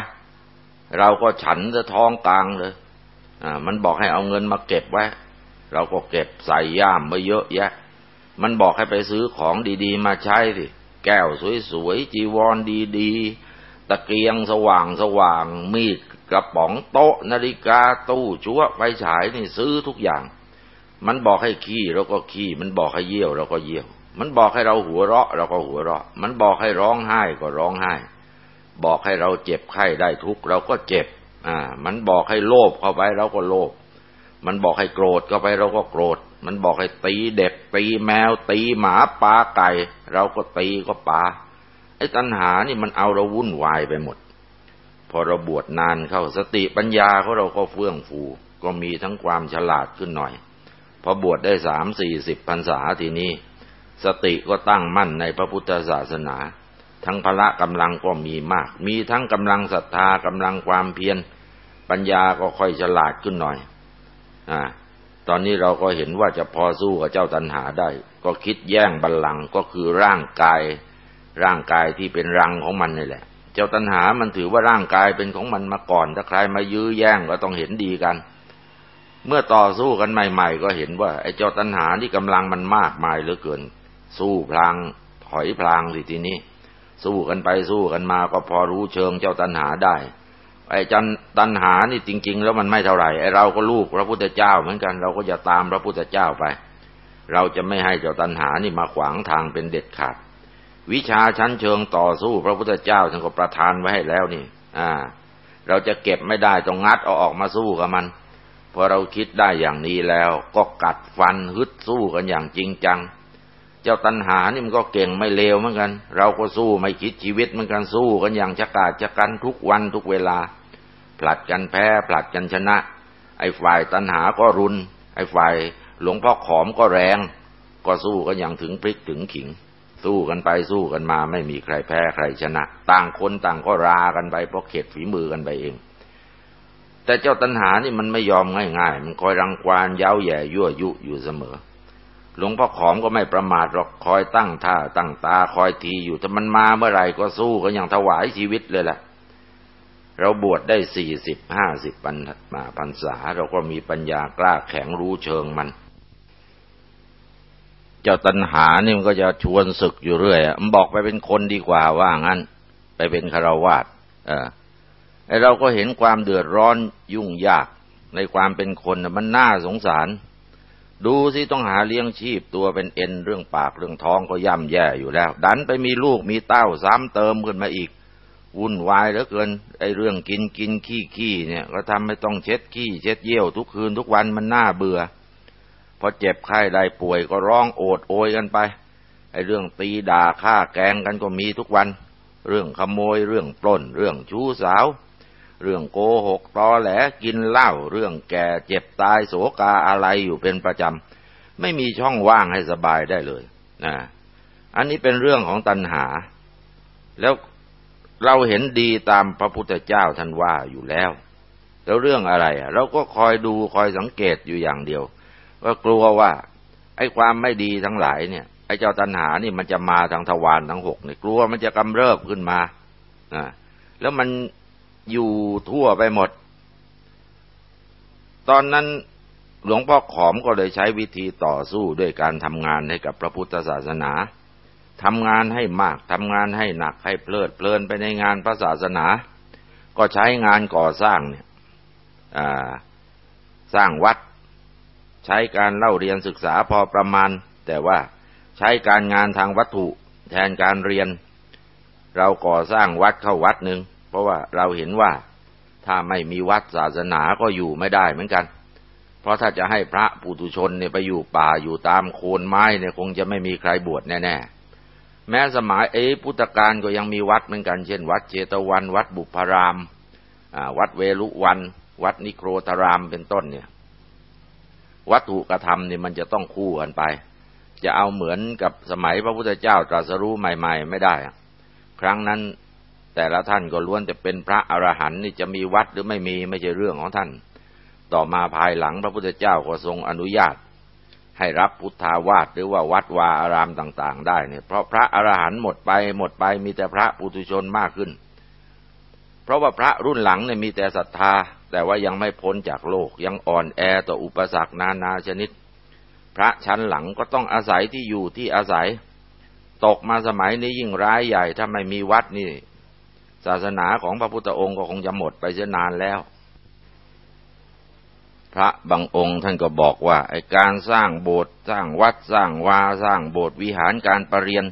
เราก็ฉันจะท้องกลางเลย อ่า มันบอกให้เอาเงินมาเก็บไว้ เราก็เก็บใส่ย่ามมาเยอะแยะ มันบอกให้ไปซื้อของดีๆ มาใช้สิ แก้วสวยๆ จีวรดีๆ ตะเกียงสว่างสว่าง มีดกระป๋องโต๊ะ นาฬิกาตู้ชั่วไฟฉายนี่ซื้อทุกอย่าง มันบอกให้ขี้เราก็ขี้ มันบอกให้เยี่ยวเราก็เยี่ยว มันบอกให้เราหัวเราะ เราก็หัวเราะ มันบอกให้ร้องไห้ก็ร้องไห้ บอกให้เราเจ็บไข้ได้ทุกเราก็เจ็บ อ่า มันบอกให้โลภเข้าไปเราก็โลภ มันบอกให้โกรธเข้าไปเราก็โกรธ มันบอกให้ตีเด็กตีแมว ตีหมาปลาไก่ เราก็ตีก็ปาไอ้ตัณหานี่มันเอาเราวุ่นวายไปหมด พอเราบวชนานเข้าสติปัญญาของเราก็เฟื่องฟู ก็มีทั้งความฉลาดขึ้นหน่อย พอบวชได้สามสี่สิบพรรษาทีนี้ สติก็ตั้งมั่นในพระพุทธศาสนา ทั้งพละกำลังก็มีมาก มีทั้งกำลังศรัทธากำลังความเพียรปัญญาก็ค่อยฉลาดขึ้นหน่อย อ่า ตอนนี้เราก็เห็นว่าจะพอสู้กับเจ้าตัณหาได้ ก็คิดแย่งบัลลังก์ก็คือร่างกาย ร่างกายที่เป็นรังของมันนี่แหละ เจ้าตัณหามันถือว่าร่างกายเป็นของมันมาก่อน ถ้าใครมายื้อแย่งก็ต้องเห็นดีกันเมื่อต่อสู้กันใหม่ ๆ ก็เห็นว่าไอ้เจ้าตัณหาที่กำลังมันมากมายเหลือเกิน สู้พลางถอยพลางสิทีนี้ สู้กันไปสู้กันมาก็พอรู้เชิงเจ้าตัณหาได้ ไอ้จันตัณหานี่จริง ๆ แล้วมันไม่เท่าไหร่ไอ้เราก็ลูกพระพุทธเจ้าเหมือนกัน เราก็จะตามพระพุทธเจ้าไป เราจะไม่ให้เจ้าตัณหานี่มาขวางทางเป็นเด็ดขาด วิชาชั้นเชิงต่อสู้พระพุทธเจ้าท่านก็ประทานไว้ให้แล้วนี่ อ่า เราจะเก็บไม่ได้ต้องงัดเอาออกมาสู้กับมันพอเราคิดได้อย่างนี้แล้วก็กัดฟันฮึดสู้กันอย่างจริงจัง เจ้าตัณหานี่มันก็เก่งไม่เลวเหมือนกัน เราก็สู้ไม่คิดชีวิตเหมือนกันสู้กันอย่างชะกาจชะกันทุกวันทุกเวลา ผลัดกันแพ้ผลัดกันชนะ ไอ้ฝ่ายตัณหาก็รุน ไอ้ฝ่ายหลวงพ่อขอมก็แรง ก็สู้กันอย่างถึงพริกถึงขิง สู้กันไปสู้กันมาไม่มีใครแพ้ใครชนะ ต่างคนต่างก็รากันไปเพราะเข็ดฝีมือกันไปเองแต่เจ้าตัณหานี่มันไม่ยอมง่ายๆ มันคอยรังควานเย้าแย่ยั่วยุอยู่เสมอ หลวงพ่อขอมก็ไม่ประมาทหรอกคอยตั้งท่าตั้งตาคอยทีอยู่แต่มันมาเมื่อไหร่ก็สู้ก็อย่างถวายชีวิตเลยแหละเราบวชได้สี่สิบห้าสิบปันมาพรรษา เราก็มีปัญญากล้าแข็งรู้เชิงมัน เจ้าตัณหานี่มันก็จะชวนศึกอยู่เรื่อยมันบอกไปเป็นคนดีกว่าว่างั้น ไปเป็นคารวาสเออไอเราก็เห็นความเดือดร้อนยุ่งยากในความเป็นคนมันน่าสงสาร ดูสิต้องหาเลี้ยงชีพตัวเป็นเอ็นเรื่องปากเรื่องท้องก็ย่ำแย่อยู่แล้ว ดันไปมีลูกมีเต้าซ้ำเติมขึ้นมาอีก วุ่นวายเหลือเกินไอ้เรื่องกินกินขี้ขี้เนี่ยก็ทำให้ต้องเช็ดขี้เช็ดเยี่ยวทุกคืนทุกวันมันน่าเบื่อพอเจ็บไข้ได้ป่วยก็ร้องโอดโอยกันไปไอ้เรื่องตีด่าฆ่าแกงกันก็มีทุกวัน เรื่องขโมยเรื่องปล้นเรื่องชู้สาว เรื่องโกหกตอแหลกินเหล้าเรื่องแก่เจ็บตายโศกาอะไรอยู่เป็นประจำ ไม่มีช่องว่างให้สบายได้เลยนะอันนี้เป็นเรื่องของตัณหา แล้วเราเห็นดีตามพระพุทธเจ้าท่านว่าอยู่แล้ว แล้วเรื่องอะไรเราก็คอยดูคอยสังเกตอยู่อย่างเดียว ว่ากลัวว่าไอ้ความไม่ดีทั้งหลายเนี่ยไอ้เจ้าตัณหานี่มันจะมาทางทวารทั้งหกเนี่ยกลัวมันจะกำเริบขึ้นมาอ่าแล้วมัน อยู่ทั่วไปหมด ตอนนั้นหลวงพ่อขอมก็เลยใช้วิธีต่อสู้ด้วยการทำงานให้กับพระพุทธศาสนาทำงานให้มากทำงานให้หนักให้เพลิดเพลินไปในงานพระศาสนา ก็ใช้งานก่อสร้างเนี่ยสร้างวัด ใช้การเล่าเรียนศึกษาพอประมาณ แต่ว่าใช้การงานทางวัตถุแทนการเรียน เราก่อสร้างวัดเข้าวัดหนึ่ง เพราะว่าเราเห็นว่าถ้าไม่มีวัดศาสนาก็อยู่ไม่ได้เหมือนกัน เพราะถ้าจะให้พระปุถุชนเนี่ยไปอยู่ป่าอยู่ตามโคนไม้เนี่ยคงจะไม่มีใครบวชแน่ๆ แม้สมัยเอพุทธกาลก็ยังมีวัดเหมือนกัน เช่น วัดเจตวัน วัดบุพาราม วัดเวลุวัน วัดนิโครธารามเป็นต้นเนี่ย วัตถุกระทำเนี่ยมันจะต้องคู่กันไป จะเอาเหมือนกับสมัยพระพุทธเจ้าตรัสรู้ใหม่ ๆ ไม่ได้ ครั้งนั้น แต่ละท่านก็ล้วนจะเป็นพระอรหันต์นี่จะมีวัดหรือไม่มีไม่ใช่เรื่องของท่าน ต่อมาภายหลังพระพุทธเจ้าก็ทรงอนุญาต ให้รับพุทธาวาสหรือว่าวัดวาอารามต่าง ๆ ได้เนี่ยเพราะพระอรหันต์หมดไปหมดไปมีแต่พระปุถุชนมากขึ้น เพราะว่าพระรุ่นหลังเนี่ยมีแต่ศรัทธา แต่ว่ายังไม่พ้นจากโลกยังอ่อนแอต่ออุปสรรคนานาชนิด พระชั้นหลังก็ต้องอาศัยที่อยู่ที่อาศัย ตกมาสมัยนี้ยิ่งร้ายใหญ่ถ้าไม่มีวัดนี่ ศาสนาของพระพุทธองค์ก็คงจะหมดไปเสียนานแล้ว พระบางองค์ท่านก็บอกว่าไอการสร้างโบสถ์สร้างวัดสร้างวาสร้างโบสถ์วิหารการประเรียน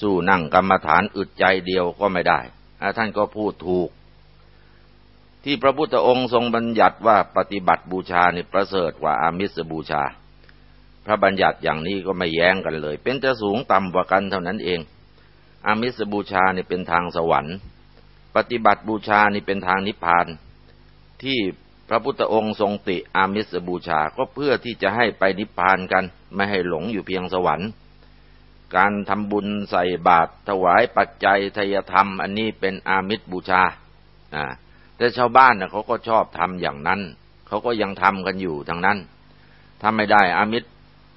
สู้นั่งกรรมฐานอึดใจเดียวก็ไม่ได้ท่านก็พูดถูก ที่พระพุทธองค์ทรงบัญญัติว่าปฏิบัติบูชานี่ประเสริฐกว่าอามิสบูชา พระบัญญัติอย่างนี้ก็ไม่แย้งกันเลย เป็นจะสูงต่ำกว่ากันเท่านั้นเองอามิสบูชานี่เป็นทางสวรรค์ ปฏิบัติบูชานี่เป็นทางนิพพาน ที่พระพุทธองค์ทรงติอามิสบูชาก็เพื่อที่จะให้ไปนิพพานกัน ไม่ให้หลงอยู่เพียงสวรรค์ การทำบุญใส่บาตรถวายปัจจัยทยธรรม อันนี้เป็นอามิสบูชาอ่าแต่ชาวบ้านเน่ยเขาก็ชอบทำอย่างนั้น เขาก็ยังทำกันอยู่ทั้งนั้นถ้าไม่ได้อามิส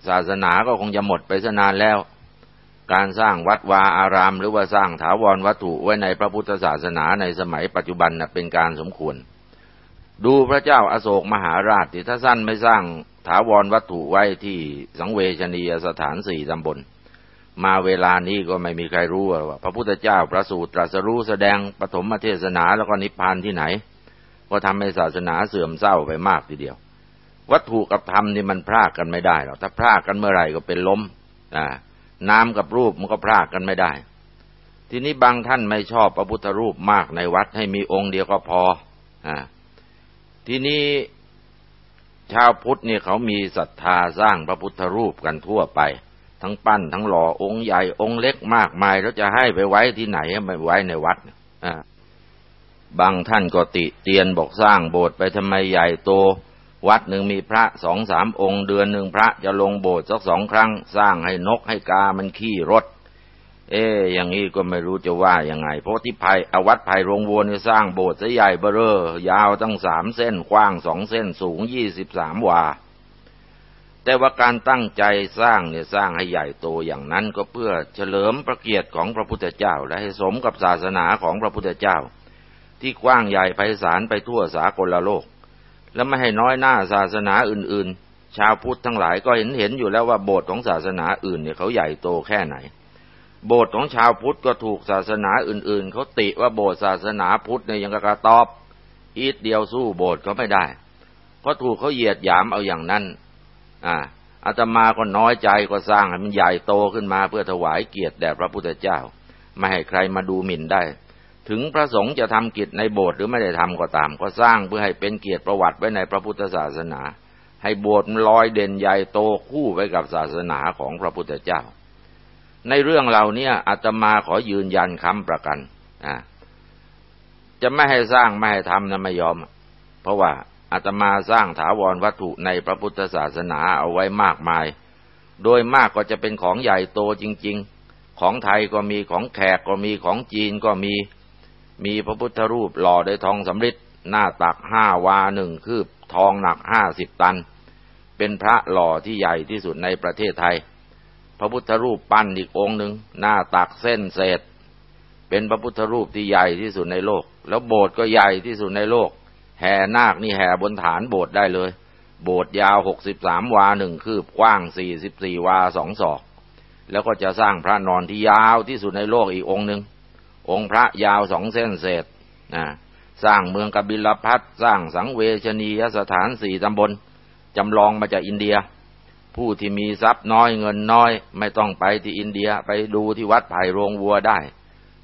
ศาสนาก็คงจะหมดไปซะนานแล้ว การสร้างวัดวาอาราม หรือว่าสร้างถาวรวัตถุไว้ในพระพุทธศาสนาในสมัยปัจจุบันนะเป็นการสมควร ดูพระเจ้าอาโศกมหาราชที่ถ้าสั้นไม่สร้างถาวรวัตถุไว้ที่สังเวชนียสถานสี่ตำบล มาเวลานี้ก็ไม่มีใครรู้ว่า พระพุทธเจ้าประสูติตรัสรู้แสดงปฐมเทศนาแล้วก็นิพพานที่ไหนก็ทำให้ศาสนาเสื่อมเศร้าไปมากทีเดียว วัตถุกับธรรมนี่มันพรากกันไม่ได้หรอกถ้าพรากกันเมื่อไหร่ก็เป็นล้มอ่า น้ำกับรูปมันก็พรากกันไม่ได้ ทีนี้บางท่านไม่ชอบพระพุทธรูปมากในวัดให้มีองค์เดียวก็พออ่าทีนี้ชาวพุทธเนี่ยเขามีศรัทธาสร้างพระพุทธรูปกันทั่วไป ทั้งปั้นทั้งหล่อองค์ใหญ่องค์เล็กมากมาย แล้วจะให้ไปไว้ที่ไหนไม่ไว้ในวัดอ่าบางท่านก็ติเตียนบอกสร้างโบสถ์ไปทำไมใหญ่โต วัดหนึ่งมีพระสองสามองค์เดือนหนึ่งพระจะลงโบสถ์สักสองครั้ง สร้างให้นกให้กามันขี้รถ เอ๊อย่างนี้ก็ไม่รู้จะว่ายังไง เพราะที่ภัยอวัดภัยโรงวัวนี่สร้างโบสถ์ใหญ่เบ้อเร่อยาวตั้งสามเส้นกว้างสองเส้นสูงยี่สิบสามวาแต่ว่าการตั้งใจสร้างเนี่ยสร้างให้ใหญ่โตอย่างนั้นก็เพื่อเฉลิมพระเกียรติของพระพุทธเจ้า และให้สมกับศาสนาของพระพุทธเจ้า ที่กว้างใหญ่ไพศาลไปทั่วสากลโลก แล้วไม่ให้น้อยหน้าศาสนาอื่น ๆ ชาวพุทธทั้งหลายก็เห็นเห็นอยู่แล้วว่าโบสถ์ของศาสนาอื่นเนี่ยเขาใหญ่โตแค่ไหน โบสถ์ของชาวพุทธก็ถูกศาสนาอื่น ๆเขาติว่าโบสถ์ศาสนาพุทธเนี่ยยังกระตอบอีดเดียวสู้โบสถ์เขาไม่ได้เพราะถูกเขาเหยียดหยามเอาอย่างนั้น อ่าอาตมาก็น้อยใจก็สร้างให้มันใหญ่โตขึ้นมาเพื่อถวายเกียรติแด่พระพุทธเจ้า ไม่ให้ใครมาดูหมิ่นได้ ถึงพระสงฆ์จะทำกิจในโบสถ์หรือไม่ได้ทำก็ตาม ก็สร้างเพื่อให้เป็นเกียรติประวัติไว้ในพระพุทธศาสนา ให้โบสถ์ลอยเด่นใหญ่โตคู่ไว้กับศาสนาของพระพุทธเจ้า ในเรื่องเรานี่ยอาตมาขอยืนยันคำประกันอ่าจะไม่ให้สร้างไม่ให้ทำนะไม่ยอม เพราะว่าอาตมาสร้างถาวรวัตถุในพระพุทธศาสนาเอาไว้มากมาย โดยมากก็จะเป็นของใหญ่โตจริง ๆ ของไทยก็มีของแขกก็มีของจีนก็มี มีพระพุทธรูปหล่อด้วยทองสำริดหน้าตักห้าวาหนึ่งคืบทองหนักห้าสิบตัน เป็นพระหล่อที่ใหญ่ที่สุดในประเทศไทย พระพุทธรูปปั้นอีกองค์หนึ่งหน้าตักเส้นเศษ เป็นพระพุทธรูปที่ใหญ่ที่สุดในโลก แล้วโบสถ์ก็ใหญ่ที่สุดในโลก แห่นาคนี่แห่บนฐานโบสถ์ได้เลย โบสถ์ยาวหกสิบสามวาหนึ่งคืบกว้างสี่สิบสี่วาสองศอก แล้วก็จะสร้างพระนอนที่ยาวที่สุดในโลกอีกองค์หนึ่ง องค์พระยาวสองเส้นเศษนะสร้างเมืองกบิลพัทสร้างสังเวชนียสถานสี่ตำบลจำลองมาจากอินเดีย ผู้ที่มีทรัพย์น้อยเงินน้อย ไม่ต้องไปที่อินเดียไปดูที่วัดไผ่โรงวัวได้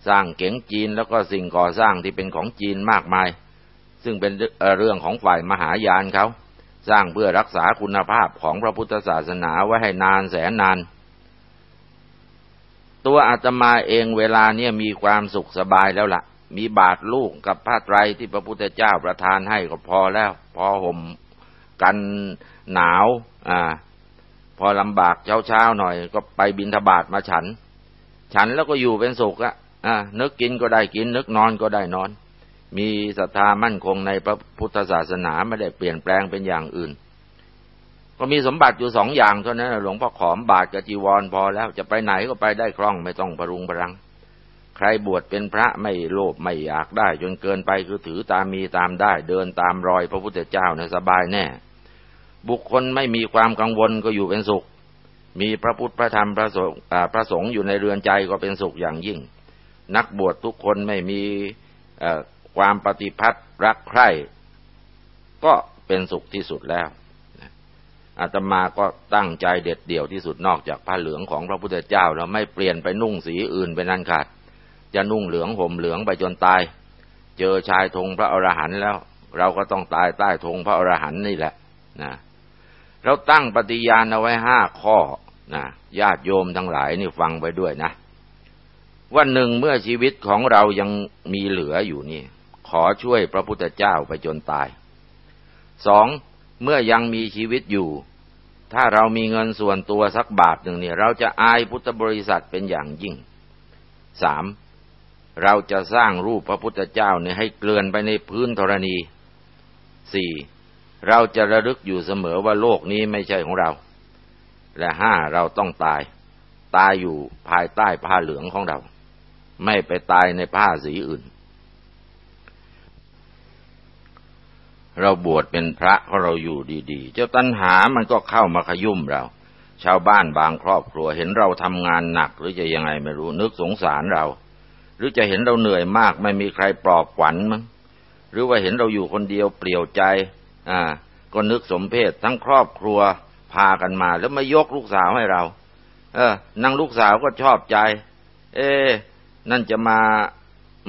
สร้างเก๋งจีนแล้วก็สิ่งก่อสร้างที่เป็นของจีนมากมาย ซึ่งเป็นเรื่องของฝ่ายมหายานเขา สร้างเพื่อรักษาคุณภาพของพระพุทธศาสนาไว้ให้นานแสนนาน ตัวอาตมาเองเวลาเนี่ยมีความสุขสบายแล้วละ่ะ มีบาทลูกกับผ้าไตรที่พระพุทธเจ้าประทานให้ก็พอแล้ว พอห่มกันหนาว อ่า พอลำบากเช้าๆหน่อย ก็ไปบินทบาทมาฉัน ฉันแล้วก็อยู่เป็นสุขอะอะนึกกินก็ได้กิน นึกนอนก็ได้นอน มีศรัทธามั่นคงในพระพุทธศาสนาไม่ได้เปลี่ยนแปลงเป็นอย่างอื่น ก็มีสมบัติอยู่สองอย่างเท่านั้นหลวงพ่อขอมบาทกับจีวรพอแล้วจะไปไหนก็ไปได้คล่องไม่ต้องพรุงพรัง ใครบวชเป็นพระไม่โลภไม่อยากได้ จนเกินไปคือถือตามมีตามได้เดินตามรอยพระพุทธเจ้าเนี่ยสบายแน่ บุคคลไม่มีความกังวลก็อยู่เป็นสุข มีพระพุทธพระธรรมพระสงฆ์พระสงฆ์อยู่ในเรือนใจก็เป็นสุขอย่างยิ่ง นักบวชทุกคนไม่มีความปฏิพัติรักใคร่ก็เป็นสุขที่สุดแล้ว อาตมาก็ตั้งใจเด็ดเดี่ยวที่สุดนอกจากผ้าเหลืองของพระพุทธเจ้าแล้วไม่เปลี่ยนไปนุ่งสีอื่นไปนั่นขาด จะนุ่งเหลืองห่มเหลืองไปจนตาย เจอชายธงพระอรหันต์แล้ว เราก็ต้องตายใต้ธงพระอรหันต์นี่แหละนะเราตั้งปฏิญาณเอาไว้ห้าข้อนะญาติโยมทั้งหลายนี่ฟังไปด้วยนะวันหนึ่งเมื่อชีวิตของเรายังมีเหลืออยู่นี่ ขอช่วยพระพุทธเจ้าไปจนตายสอง เมื่อยังมีชีวิตอยู่ ถ้าเรามีเงินส่วนตัวสักบาทหนึ่งเนี่ย เราจะอายพุทธบริษัทเป็นอย่างยิ่งสามเราจะสร้างรูปพระพุทธเจ้าเนี่ยให้เกลื่อนไปในพื้นธรณีสี่เราจะระลึกอยู่เสมอว่าโลกนี้ไม่ใช่ของเรา และห้าเราต้องตาย ตายอยู่ภายใต้ผ้าเหลืองของเรา ไม่ไปตายในผ้าสีอื่น เราบวชเป็นพระเพราะเราอยู่ดีๆ เจ้าตัณหามันก็เข้ามาขยุ่มเรา ชาวบ้านบางครอบครัวเห็นเราทำงานหนักหรือจะยังไงไม่รู้นึกสงสารเรา หรือจะเห็นเราเหนื่อยมากไม่มีใครปลอบขวัญมั้งหรือว่าเห็นเราอยู่คนเดียวเปลี่ยวใจ อ่า ก็นึกสมเพศทั้งครอบครัวพากันมา แล้วมายกลูกสาวให้เรา เออนางลูกสาวก็ชอบใจ เอ๊นั่นจะมา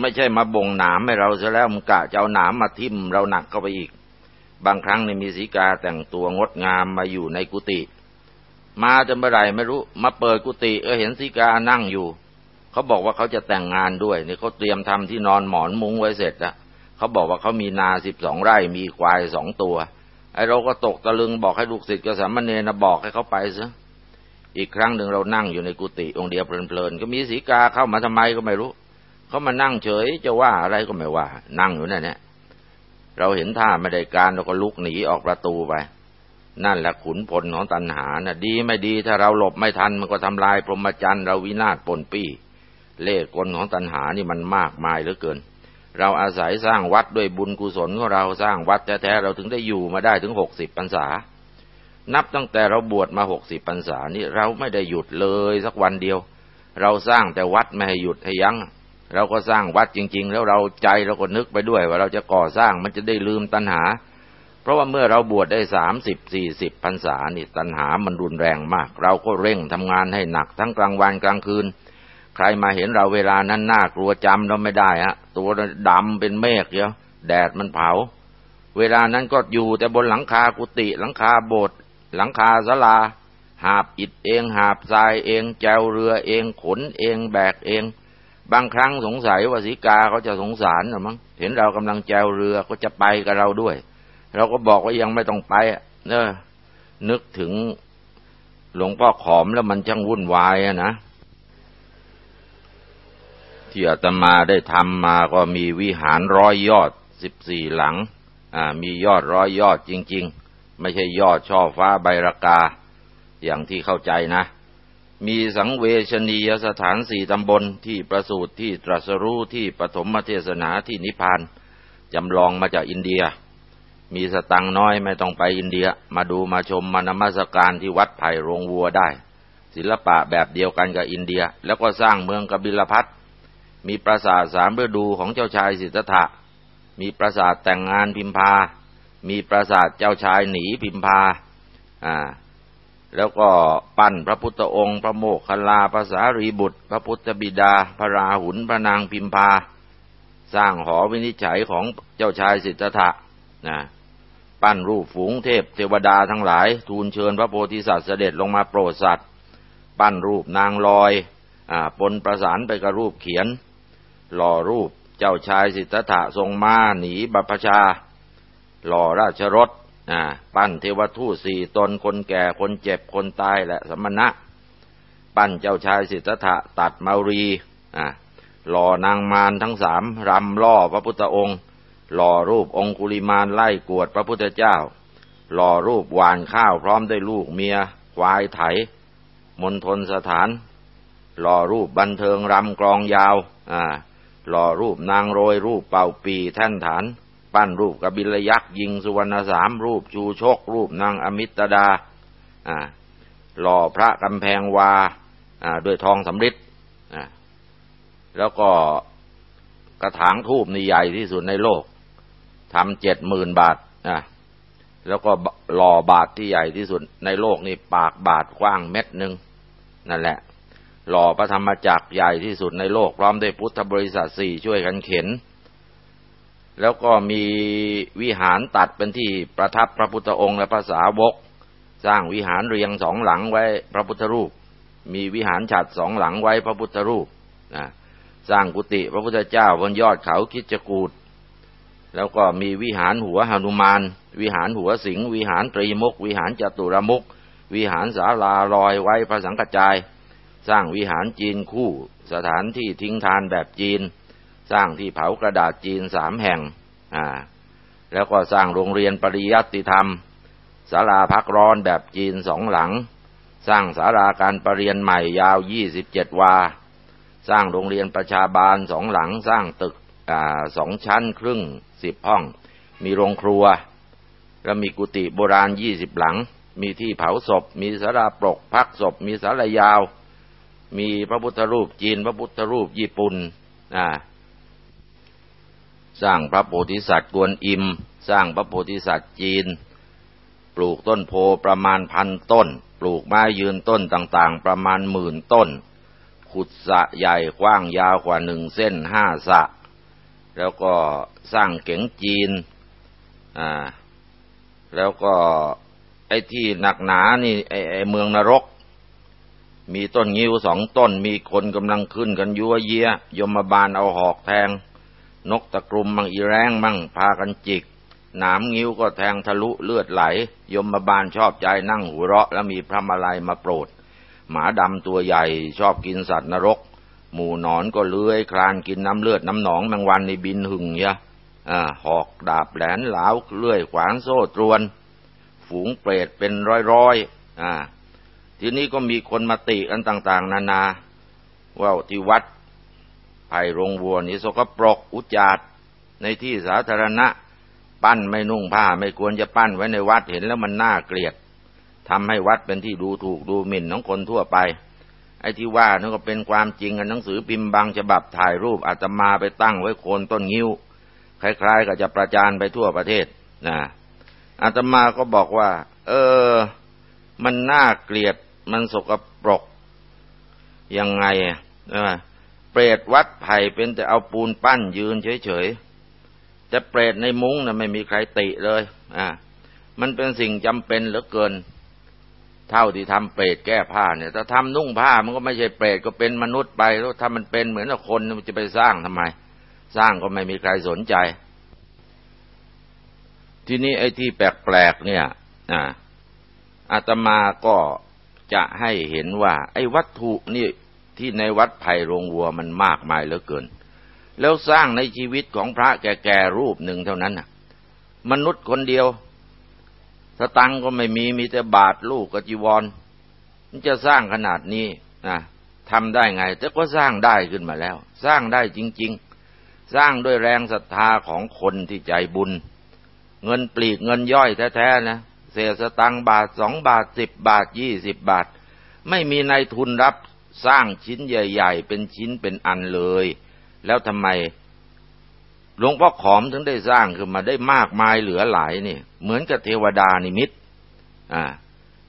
ไม่ใช่มาบ่งหนามให้เราซะแล้วมึงกะจะเอาหนามมาทิ่มเราหนักเข้าไปอีก บางครั้งในมีสีกาแต่งตัวงดงามมาอยู่ในกุฏิมาจนเมื่อไรไม่รู้มาเปิดกุฏิเออเห็นสีกานั่งอยู่เขาบอกว่าเขาจะแต่งงานด้วยนี่เขาเตรียมทำที่นอนหมอนมุ้งไว้เสร็จแล้วเขาบอกว่าเขามีนาสิบสองไร่มีควายสองตัวไอเราก็ตกตะลึงบอกให้ลูกศิษย์กสามเณรนะบอกให้เขาไปซะอีกครั้งหนึ่งเรานั่งอยู่ในกุฏิองค์เดียวเพลินๆก็มีสีกาเข้ามาทำไมก็ไม่รู้เขามานั่งเฉยจะว่าอะไรก็ไม่ว่า นั่งอยู่นั่นแหละ เราเห็นท่าไม่ได้การเราก็ลุกหนีออกประตูไป นั่นแหละขุนพลของตัณหานะ่ะ ดีไม่ดีถ้าเราหลบไม่ทันมันก็ทำลายพรหมจรรย์เราวินาศปนปี้ เล่กลของตัณหานี่มันมากมายเหลือเกิน เราอาศัยสร้างวัดด้วยบุญกุศลของเราสร้างวัดแท้ๆเราถึงได้อยู่มาได้ถึงหกสิบพรรษา นับตั้งแต่เราบวชมาหกสิบพรรษานี่เราไม่ได้หยุดเลยสักวันเดียว เราสร้างแต่วัดไม่ให้หยุดให้ยัง้ง เราก็สร้างวัดจริง ๆ แล้วเราใจเราก็นึกไปด้วย ว่าเราจะก่อสร้างมันจะได้ลืมตัณหา เพราะว่าเมื่อเราบวชได้สามสิบสี่สิบพรรษานี่ตัณหามันรุนแรงมาก เราก็เร่งทำงานให้หนักทั้งกลางวันกลางคืน ใครมาเห็นเราเวลานั้นน่ากลัวจำเราไม่ได้ฮะตัวดำเป็นเมฆเยอะแดดมันเผา เวลานั้นก็อยู่แต่บนหลังคากุฏิหลังคาโบสถ์หลังคาศาลา หาบอิฐเอง หาบทรายเองแจวเรือเองขนเองแบกเอง บางครั้งสงสัยว่าสีกาเขาจะสงสารหรือมั้งเห็นเรากำลังแจวเรือก็จะไปกับเราด้วย เราก็บอกว่ายังไม่ต้องไปเนอะนึกถึงหลวงพ่อขอมแล้วมันช่างวุ่นวายอะนะที่อาตมาได้ทำมาก็มีวิหารร้อยยอดสิบสี่หลัง อ่า มียอดร้อยยอดจริง ๆ ไม่ใช่ยอดช่อฟ้าใบรากา อย่างที่เข้าใจนะ มีสังเวชนียสถานสี่ตำบลที่ประสูติที่ตรัสรู้ที่ปฐมเทศนาที่นิพพานจำลองมาจากอินเดีย มีสตังน้อยไม่ต้องไปอินเดีย มาดูมาชมมานมัสการที่วัดไผ่โรงวัวได้ ศิลปะแบบเดียวกันกับอินเดีย แล้วก็สร้างเมืองกบิลพัทมีปราสาทสามฤดูของเจ้าชายสิทธัตถะ มีปราสาทแต่งงานพิมพา มีปราสาทเจ้าชายหนีพิมพา อ่า แล้วก็ปั้นพระพุทธองค์ พระโมคคัลลาภาษารีบุตร พระพุทธบิดา พระราหุลพระนางพิมพา สร้างหอวินิจฉัยของเจ้าชายสิทธัตถะนะปั้นรูปฝูงเทพเทวดาทั้งหลาย ทูลเชิญพระโพธิสัตว์เสด็จลงมาโปรดสัตว์ ปั้นรูปนางลอยอปนประสานไปกับรูปเขียน หล่อรูปเจ้าชายสิทธัตถะทรงม้าหนีบัพชา หล่อราชรถ อ่าปั้นเทวทูตสี่ตนคนแก่คนเจ็บคนตายและสมณะ ปั้นเจ้าชายสิทธัตถะตัดมารีอ่าหล่อนางมารทั้งสามรำล่อพระพุทธองค์ หล่อรูปองคุลิมานไล่กวดพระพุทธเจ้า หล่อรูปหวานข้าวพร้อมด้วยลูกเมียควายไถ มณฑลสถาน หล่อรูปบันเทิงรำกลองยาว อ่า หล่อรูปนางโรยรูปเป่าปีแท่นฐาน ปั้นรูปกบิลยักษ์ยิงสุวรรณสามรูปชูชก รูปนางอมิตดาหล่อพระกำแพงวาด้วยทองสำริดแล้วก็กระถางทูบนี่ใหญ่ที่สุดในโลกทำเจ็ดหมื่นบาทแล้วก็หล่อบาทที่ใหญ่ที่สุดในโลกนี่ปากบาทกว้างเม็ดหนึ่งนั่นแหละ หล่อพระธรรมจักรใหญ่ที่สุดในโลกพร้อมด้วยพุทธบริษัทสี่ช่วยกันเข็น แล้วก็มีวิหารตัดเป็นที่ประทับพระพุทธองค์และภาษาวก สร้างวิหารเรียงสองหลังไว้พระพุทธรูป มีวิหารฉัดสองหลังไว้พระพุทธรูปนะสร้างกุฏิพระพุทธเจ้าบนยอดเขาคิจกูดแล้วก็มีวิหารหัวหนุมาน วิหารหัวสิงห์วิหารตรีมุก วิหารจตุรมุก วิหารสาลาลอยไว้พระสังกจาย สร้างวิหารจีนคู่ สถานที่ทิ้งทานแบบจีน สร้างที่เผากระดาษจีนสามแห่งอ่าแล้วก็สร้างโรงเรียนปริยัติธรรมศาลาพักร้อนแบบจีนสองหลัง สร้างศาลาการประเรียนใหม่ยาวยี่สิบเจ็ดวา สร้างโรงเรียนประชาบาลสองหลัง สร้างตึกอสองชั้นครึ่งสิบห้อง มีโรงครัว แล้วมีกุฏิโบราณยี่สิบหลัง มีที่เผาศพ มีสาราปรกพักศพ มีสารยาว มีพระพุทธรูปจีน พระพุทธรูปญี่ปุ่น สร้างพระโพธิสัตว์กวนอิม สร้างพระโพธิสัตว์จีน ปลูกต้นโพประมาณพันต้น ปลูกไม้ยืนต้นต่างๆ ประมาณหมื่นต้น ขุดสะใหญ่กว้างยาวกว่าหนึ่งเส้นห้าสะ แล้วก็สร้างเก๋งจีน อ่า แล้วก็ไอ้ที่หนักหนานี่ไอ้ไอ้เมืองนรก มีต้นงิ้วสองต้น มีคนกำลังขึ้นกันยัวเยียยมบาลเอาหอกแทง นกตะกรุมมังอีแรงมั่งพากันจิก หนามงิ้วก็แทงทะลุเลือดไหล ยมบาลชอบใจนั่งหัวเราะแล้วมีพระมาลัยมาโปรด หมาดำตัวใหญ่ชอบกินสัตว์นรก หมูนอนก็เลื้อยคลานกินน้ำเลือดน้ำหนองแมงวันในบินหึงยะหอกดาบแหลนเหลาเลื่อยขวานโซ่ตรวน ฝูงเปรตเป็นร้อยๆอ่าทีนี้ก็มีคนมาติกันต่าง ๆ นานาว่าที่วัด ไผ่โรงวัวนี่สกปรกอุจจาดในที่สาธารณะ ปั้นไม่นุ่งผ้าไม่ควรจะปั้นไว้ในวัดเห็นแล้วมันน่าเกลียดทำให้วัดเป็นที่ดูถูกดูหมิ่นของคนทั่วไป ไอ้ที่ว่านั่นก็เป็นความจริงกันหนังสือพิมพ์บางฉบับถ่ายรูปอาตมาไปตั้งไว้โคนต้นงิ้ว คล้ายๆกับจะประจานไปทั่วประเทศนะอาตมาก็บอกว่า เออ มันน่าเกลียดมันสกปรกยังไงอะ เปรตวัดไผ่เป็นแต่เอาปูนปั้นยืนเฉยๆแต่เปรตในมุ้งนะ่ะไม่มีใครติเลย อ่า มันเป็นสิ่งจำเป็นเหลือเกิน เท่าที่ทำเปรตแก้ผ้าเนี่ยถ้าทำนุ่งผ้ามันก็ไม่ใช่เปรตก็เป็นมนุษย์ไปแล้วถ้ามันเป็นเหมือนคนมันจะไปสร้างทำไม สร้างก็ไม่มีใครสนใจ ทีนี้ไอ้ที่แปลกๆเนี่ยอาอาตมาก็จะให้เห็นว่า ไอ้วัตถุนี่ ที่ในวัดไผ่โรงวัวมันมากมายเหลือเกิน แล้วสร้างในชีวิตของพระแก่ๆรูปหนึ่งเท่านั้นน่ะ มนุษย์คนเดียวสตังก็ไม่มีมีแต่บาทลูกกจีวร มันจะสร้างขนาดนี้นะทำได้ไง แต่ก็สร้างได้ขึ้นมาแล้ว สร้างได้จริง ๆ สร้างด้วยแรงศรัทธาของคนที่ใจบุญ เงินปลีกเงินย่อยแท้ๆนะเศษสตังบาทสองบาทสิบบาทยี่สิบบาท ไม่มีนายทุนรับ สร้างชิ้นใหญ่ ๆ เป็นชิ้นเป็นอันเลย แล้วทำไมหลวงพ่อขอมถึงได้สร้างขึ้นมาได้มากมายเหลือหลายนี่ เหมือนกับเทวดานิมิตอ่า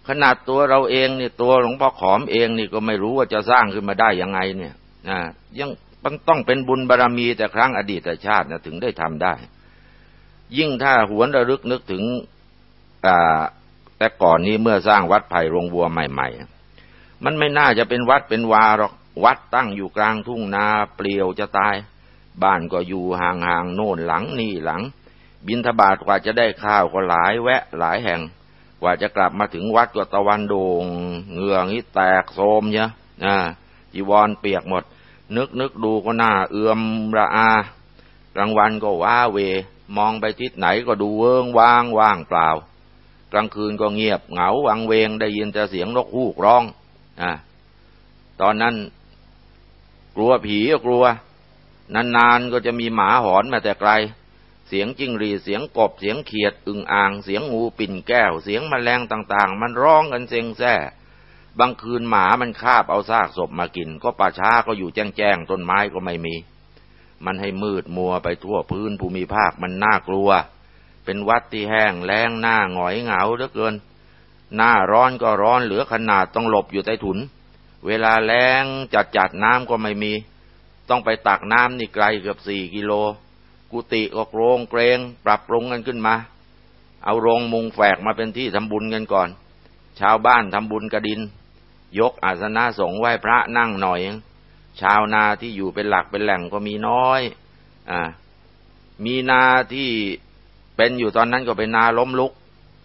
ขนาดตัวเราเองเนี่ยตัวหลวงพ่อขอมเองนี่ก็ไม่รู้ว่าจะสร้างขึ้นมาได้ยังไงเนี่ยอ่ายังต้องเป็นบุญบารรมีแต่ครั้งอดีตชาตินะถึงได้ทำได้ ยิ่งถ้าหวนระลึกนึกถึงอ่าแต่ก่อนนี้เมื่อสร้างวัดไผ่โรงวัวใหม่ ๆ มันไม่น่าจะเป็นวัดเป็นวาหรอก วัดตั้งอยู่กลางทุ่งนาเปลี่ยวจะตาย บ้านก็อยู่ห่างๆโน่นหลังนี่หลัง บินทบาทกว่าจะได้ข้าวก็หลายแวะหลายแห่ง กว่าจะกลับมาถึงวัดก็ตะวันโดงเหงื่องี้แตกโซมเนี่ยนะจีวรเปียกหมด นึกนึกดูก็น่าเอือมระอากลางวันก็ว้าเว มองไปทิศไหนก็ดูเวิงว่างว่างเปล่า กลางคืนก็เงียบเหงาวังเวงได้ยินแต่เสียงนกฮูกร้อง อ่าตอนนั้นกลัวผีก็กลัว นานๆก็จะมีหมาหอนมาแต่ไกล เสียงจิ้งรีเสียงกบเสียงเขียด อึ่งอ่าง เสียงงูปิ่นแก้ว เสียงมแมลงต่างๆ มันร้องกันเซ็งแซ่บางคืนหมามันคาบเอาซากศพมากิน ก็ป่าช้าก็อยู่แจ้งๆต้นไม้ก็ไม่มี มันให้มืดมัวไปทั่วพื้นภูมิภาคมันน่ากลัว เป็นวัดที่แห้งแล้งหน้าหงอยเหงาเหลือเกิน หน้าร้อนก็ร้อนเหลือขนาดต้องหลบอยู่ใต้ถุน เวลาแล้งจัดจัดน้ำก็ไม่มี ต้องไปตักน้ำนี่ไกลเกือบสี่กิโล กุฏิก็โรงเกรง ปรับปรุงกันขึ้นมา เอาโรงมุงแฝกมาเป็นที่ทำบุญกันก่อน ชาวบ้านทำบุญกระดิน ยกอาสนะสงฆ์ไหว้พระนั่งหน่อย ชาวนาที่อยู่เป็นหลักเป็นแหล่งก็มีน้อย อ่า มีนาที่เป็นอยู่ตอนนั้นก็เป็นนาล้มลุก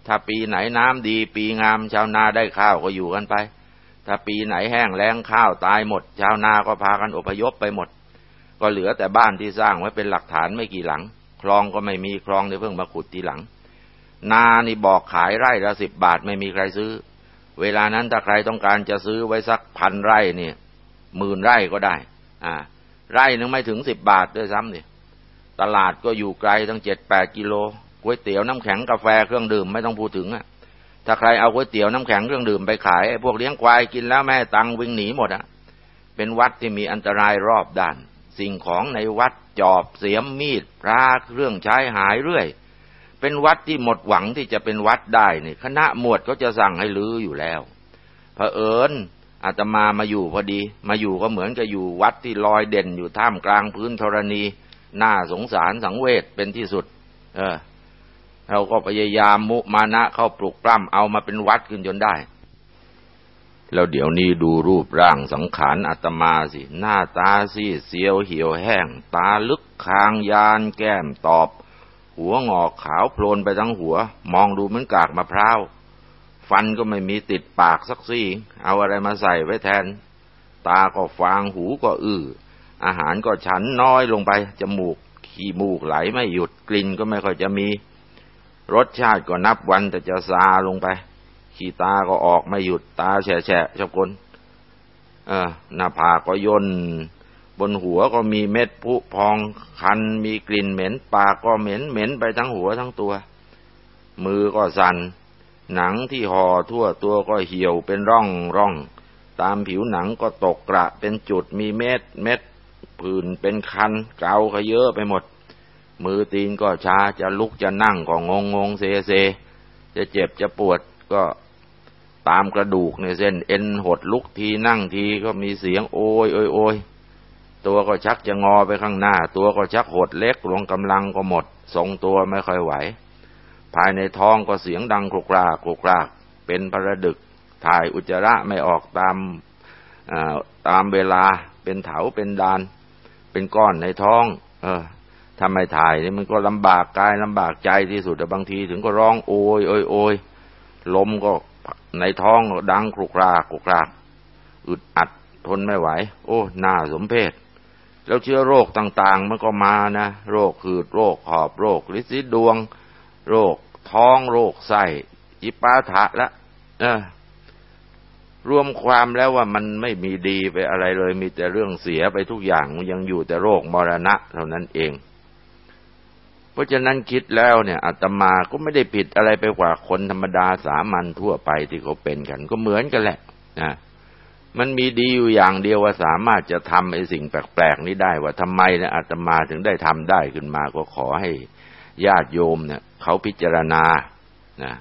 ถ้าปีไหนน้ำดี ปีงามชาวนาได้ข้าวก็อยู่กันไป ถ้าปีไหนแห้งแล้งข้าวตายหมด ชาวนาก็พากันอพยพไปหมด ก็เหลือแต่บ้านที่สร้างไว้เป็นหลักฐานไม่กี่หลัง คลองก็ไม่มีคลองที่เพิ่งมาขุดทีหลัง นานี่บอกขายไร่ละสิบบาทไม่มีใครซื้อ เวลานั้นถ้าใครต้องการจะซื้อไว้สักพันไร่เนี่ยหมื่นไร่ก็ได้ อ่า ไร่นึงไม่ถึงสิบบาทด้วยซ้ำเนี่ยตลาดก็อยู่ไกลตั้งเจ็ดแปดกิโล ก๋วยเตี๋ยวน้ำแข็งกาแฟเครื่องดื่มไม่ต้องพูดถึงอะถ้าใครเอาก๋วยเตี๋ยวน้ำแข็งเครื่องดื่มไปขายพวกเลี้ยงควายกินแล้วแม่ตังวิ่งหนีหมดอะเป็นวัดที่มีอันตรายรอบด้าน สิ่งของในวัดจอบเสียมมีดพระเครื่องใช้หายเรื่อย เป็นวัดที่หมดหวังที่จะเป็นวัดได้นี่คณะหมวดก็จะสั่งให้ลื้ออยู่แล้วเผอิญอาตมามาอยู่พอดี มาอยู่ก็เหมือนกับอยู่วัดที่ลอยเด่นอยู่ท่ามกลางพื้นธรณี น่าสงสารสังเวชเป็นที่สุด เออ เราก็พยายามมุมานะเข้าปลุกปล้ำเอามาเป็นวัดขึ้นจนได้ แล้วเดี๋ยวนี้ดูรูปร่างสังขารอาตมาสิ หน้าตาซีเสียวเหี่ยวแห้ง ตาลึกคางยานแก้มตอบ หัวงอกขาวโพลนไปทั้งหัว มองดูเหมือนกากมะพร้าวฟันก็ไม่มีติดปากสักซี่เอาอะไรมาใส่ไว้แทน ตาก็ฟางหูก็อื้ออาหารก็ฉันน้อยลงไป จมูกขี้มูกไหลไม่หยุดกลิ่นก็ไม่ค่อยจะมี รสชาติก็นับวันแต่จะซาลงไป ขี้ตาก็ออกไม่หยุดตาแฉะแฉะเจ้าคนเออหน้าผากก็ย่น บนหัวก็มีเม็ดผุพองคันมีกลิ่นเหม็น ปากก็เหม็นเหม็นไปทั้งหัวทั้งตัว มือก็สัน่นหนังที่ห่อทั่วตัวก็เหี่ยวเป็นร่องร่องตามผิวหนังก็ตกกระเป็นจุดมีเม็ดเม็ดผื่นเป็นคันเกาขยเยอะไปหมด มือตีนก็ช้าจะลุกจะนั่งก็งงงงเซเซ จะเจ็บจะปวดก็ตามกระดูกในเส้น เอ็นหดลุกทีนั่งทีก็มีเสียงโอยโอยโอยตัวก็ชักจะงอไปข้างหน้า ตัวก็ชักหดเล็กหลวงกำลังก็หมด ทรงตัวไม่ค่อยไหว ภายในท้องก็เสียงดังกรุกรากกรุกราก เป็นประดึก ถ่ายอุจจาระไม่ออกตามตามเวลาเป็นเถาเป็นดาน เป็นก้อนในท้อง เออ ถ้าไม่ถ่ายนี่มันก็ลำบากกายลำบากใจที่สุดแต่บางที ถึงก็ร้องโอยโอยโอยลมก็ในท้องดังครุกรากครุกรากอึดอัดทนไม่ไหว โอ้หน้าสมเพศแล้วเชื้อโรคต่างๆ มันก็มานะ โรคขืดโรคหอบโรคลิซิดวง โรคท้องโรคไส้จิปาถะละเออรวมความแล้วว่ามันไม่มีดีไปอะไรเลย มีแต่เรื่องเสียไปทุกอย่างยังอยู่แต่โรคมรณะเท่านั้นเอง เพราะฉะนั้นคิดแล้วเนี่ยอาตมาก็ไม่ได้ผิดอะไรไปกว่าคนธรรมดาสามัญทั่วไปที่เขาเป็นกัน ก็เหมือนกันแหละนะมันมีดีอยู่อย่างเดียวว่าสามารถจะทำไอ้สิ่งแปลกๆนี้ได้ว่าทำไมเนี่ยอาตมาถึงได้ทำได้ขึ้นมาก็ขอให้ญาติโยมเนี่ยเขาพิจารณานะ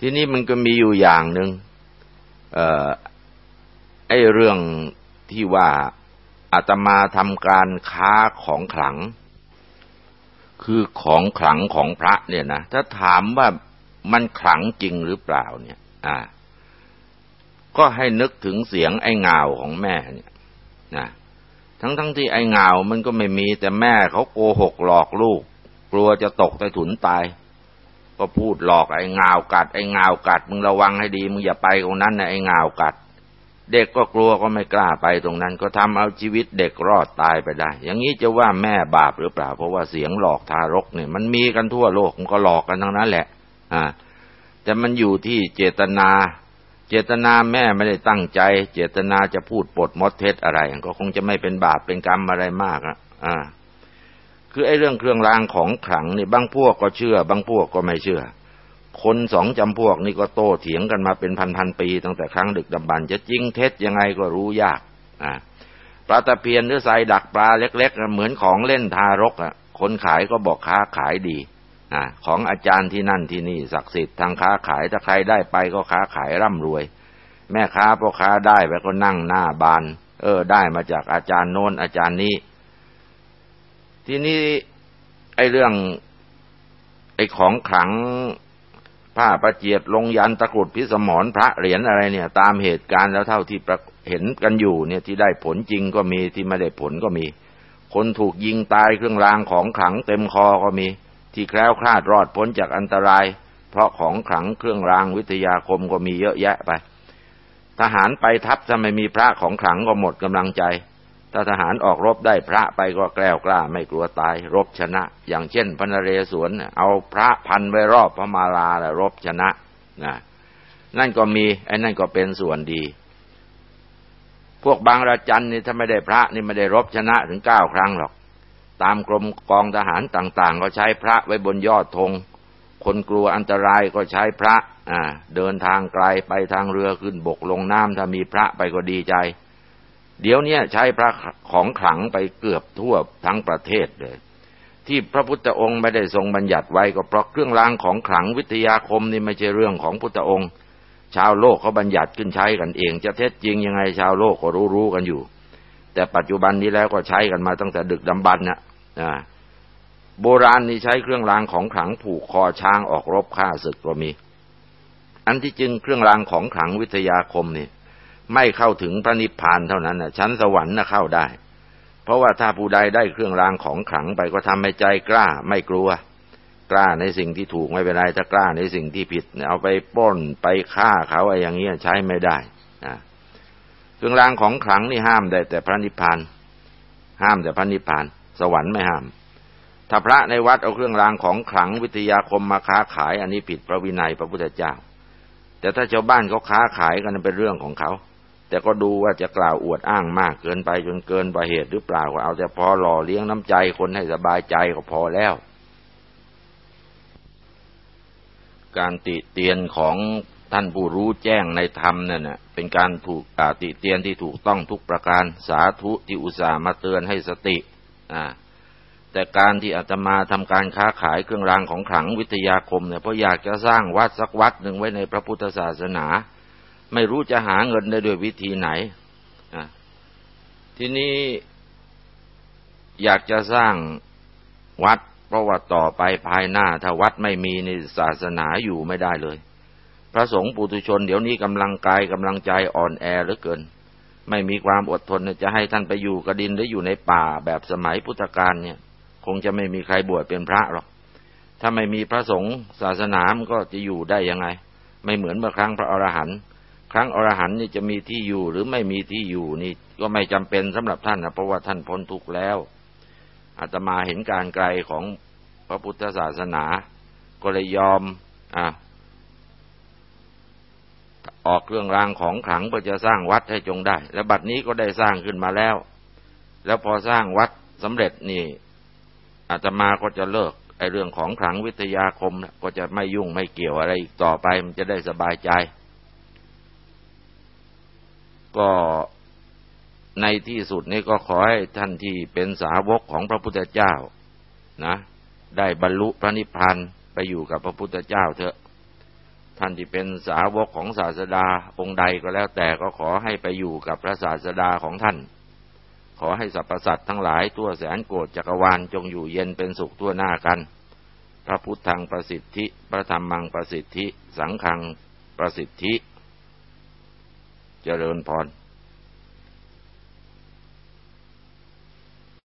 ทีนี้มันก็มีอยู่อย่างหนึ่งเอ่อไอ้เรื่องที่ว่าอาตมาทำการค้าของขลัง คือของขลังของพระเนี่ยนะถ้าถามว่ามันขลังจริงหรือเปล่าเนี่ย อ่า ก็ให้นึกถึงเสียงไอ้เงาของแม่เนี่ยนะทั้งทั้งที่ไอ้เงามันก็ไม่มีแต่แม่เขาโกหกหลอกลูก กลัวจะตกใต้ถุนตาย ก็พูดหลอกไอ้เงากัดไอ้เงากัด มึงระวังให้ดีมึงอย่าไปตรงนั้นนะไอ้เงากัด เด็กก็กลัวก็ไม่กล้าไปตรงนั้น ก็ทำเอาชีวิตเด็กรอดตายไปได้ อย่างนี้จะว่าแม่บาปหรือเปล่า เพราะว่าเสียงหลอกทารกเนี่ยมันมีกันทั่วโลกมันก็หลอกกันทั้งนั้นแหละ อ่า แต่มันอยู่ที่เจตนา เจตนาแม่ไม่ได้ตั้งใจ เจตนาจะพูดปดมดเท็จอะไร ก็คงจะไม่เป็นบาปเป็นกรรมอะไรมากอะ อ่า คือไอ้เรื่องเครื่องรางของขลังนี่บางพวกก็เชื่อ บางพวกก็ไม่เชื่อ คนสองจำพวกนี่ก็โต้เถียงกันมาเป็นพันๆปี ตั้งแต่ครั้งดึกดำบรรจะจริงเท็จยังไงก็รู้ยากอ่าปลาตะเพียนหรือใส่ดักปลาเล็กๆเหมือนของเล่นทารกอะ คนขายก็บอกค้าขายดีอ่าของอาจารย์ที่นั่นที่นี่ศักดิ์สิทธิ์ทางค้าขายถ้าใครได้ไปก็ค้าขายร่ำรวย แม่ค้าพ่อค้าได้ไปก็นั่งหน้าบาน เออ ได้มาจากอาจารย์โน้นอาจารย์นี้ ทีนี้ไอ้เรื่อง ไอ้ของขัง ผ้าประเจียดลงยันตะกรุดพิสมรพระเหรียญอะไรเนี่ย ตามเหตุการณ์แล้วเท่าที่เห็นกันอยู่เนี่ยที่ได้ผลจริงก็มีที่ไม่ได้ผลก็มี คนถูกยิงตายเครื่องรางของขลังเต็มคอก็มี ที่แคล้วคลาดรอดพ้นจากอันตราย เพราะของขลังเครื่องรางวิทยาคมก็มีเยอะแยะไป ทหารไปทัพถ้าไม่มีพระของขลังก็หมดกำลังใจ ถ้าทหารออกรบได้พระไปก็แกล้วกล้าไม่กลัวตาย รบชนะ อย่างเช่นพระนเรศวรเอาพระพันไว้รอบพระมาลาแล้วรบชนะนะนั่นก็มีไอ้นั่นก็เป็นส่วนดี พวกบางระจันนี่ถ้าไม่ได้พระนี่ไม่ได้รบชนะถึงเก้าครั้งหรอก ตามกรมกองทหารต่าง ๆ ก็ใช้พระไว้บนยอดธงคนกลัวอันตรายก็ใช้พระ อ่า เดินทางไกลไปทางเรือขึ้นบกลงน้ำถ้ามีพระไปก็ดีใจ เดี๋ยวนี้ใช้พระของขลังไปเกือบทั่วทั้งประเทศเลย ที่พระพุทธองค์ไม่ได้ทรงบัญญัติไว้ก็เพราะเครื่องรางของขลังวิทยาคมนี่ไม่ใช่เรื่องของพุทธองค์ ชาวโลกเขาบัญญัติขึ้นใช้กันเอง จะเท็จจริงยังไงชาวโลกก็รู้รู้กันอยู่ แต่ปัจจุบันนี้แล้วก็ใช้กันมาตั้งแต่ดึกดำบรรพ์นะโบราณนี่ใช้เครื่องรางของขลังผูกคอช้างออกรบฆ่าศึกก็มี อันที่จริงเครื่องรางของขลังวิทยาคมนี่ ไม่เข้าถึงพระนิพพานเท่านั้นนะชั้นสวรรค์น่ะเข้าได้ เพราะว่าถ้าผู้ใดได้เครื่องรางของขลังไปก็ทำให้ใจกล้าไม่กลัว กล้าในสิ่งที่ถูกไม่เป็นไรถ้ากล้าในสิ่งที่ผิดเอาไปป้นไปฆ่าเขาอะไรอย่างเงี้ยใช้ไม่ได้เครื่องรางของขลังนี่ห้ามได้ แต่พระนิพพานห้ามแต่พระนิพพาน สวรรค์ไม่ห้าม ถ้าพระในวัดเอาเครื่องรางของขลังวิทยาคมมาค้าขาย อันนี้ผิดพระวินัยพระพุทธเจ้า แต่ถ้าชาวบ้านเขาค้าขายกันเป็นเรื่องของเขา แต่ก็ดูว่าจะกล่าวอวดอ้างมากเกินไปจนเกินไปเหตุหรือเปล่าก็เอาแต่พอหล่อเลี้ยงน้ำใจคนให้สบายใจก็พอแล้ว การติเตียนของท่านผู้รู้แจ้งในธรรมนั่นน่ะเป็นการถูกติเตียนที่ถูกต้องทุกประการสาธุที่อุตส่าห์มาเตือนให้สติอ่าแต่การที่อาตมาทำการค้าขายเครื่องรางของขลังวิทยาคมเนี่ยเพราะอยากจะสร้างวัดสักวัดหนึ่งไว้ในพระพุทธศาสนา ไม่รู้จะหาเงินได้ด้วยวิธีไหน ทีนี้อยากจะสร้างวัดเพราะว่าต่อไปภายหน้า ถ้าวัดไม่มีในศาสนาอยู่ไม่ได้เลย พระสงฆ์ปุถุชน เดี๋ยวนี้กำลังกายกำลังใจอ่อนแอเหลือเกิน ไม่มีความอดทนจะให้ท่านไปอยู่กระดินหรืออยู่ในป่าแบบสมัยพุทธกาลเนี่ย คงจะไม่มีใครบวชเป็นพระหรอก ถ้าไม่มีพระสงฆ์ศาสนามันก็จะอยู่ได้ยังไง ไม่เหมือนเมื่อครั้งพระอรหันต์ ครั้งอรหันต์นี่จะมีที่อยู่หรือไม่มีที่อยู่นี่ก็ไม่จำเป็นสำหรับท่านนะเพราะว่าท่านพ้นทุกข์แล้วอาตมาเห็นการไกลของพระพุทธศาสนา ก็เลยยอมอะออกเครื่องรางของขลังเพื่อจะสร้างวัดให้จงได้ และบัดนี้ก็ได้สร้างขึ้นมาแล้ว แล้วพอสร้างวัดสำเร็จนี่อาตมาก็จะเลิกไอเรื่องของขลังวิทยาคม ก็จะไม่ยุ่งไม่เกี่ยวอะไรอีกต่อไปมันจะได้สบายใจ ก็ในที่สุดนี้ก็ขอให้ท่านที่เป็นสาวกของพระพุทธเจ้านะ ได้บรรลุพระนิพพานไปอยู่กับพระพุทธเจ้าเถอะ ท่านที่เป็นสาวกของศาสดาองค์ใดก็แล้วแต่ก็ขอให้ไปอยู่กับพระศาสดาของท่าน ขอให้สรรพสัตว์ทั้งหลายทั่วแสนโกรธจักรวาลจงอยู่เย็นเป็นสุขทั่วหน้ากัน พระพุทธังประสิทธิ พระธรรมังประสิทธิ สังฆังประสิทธิ เจริญพร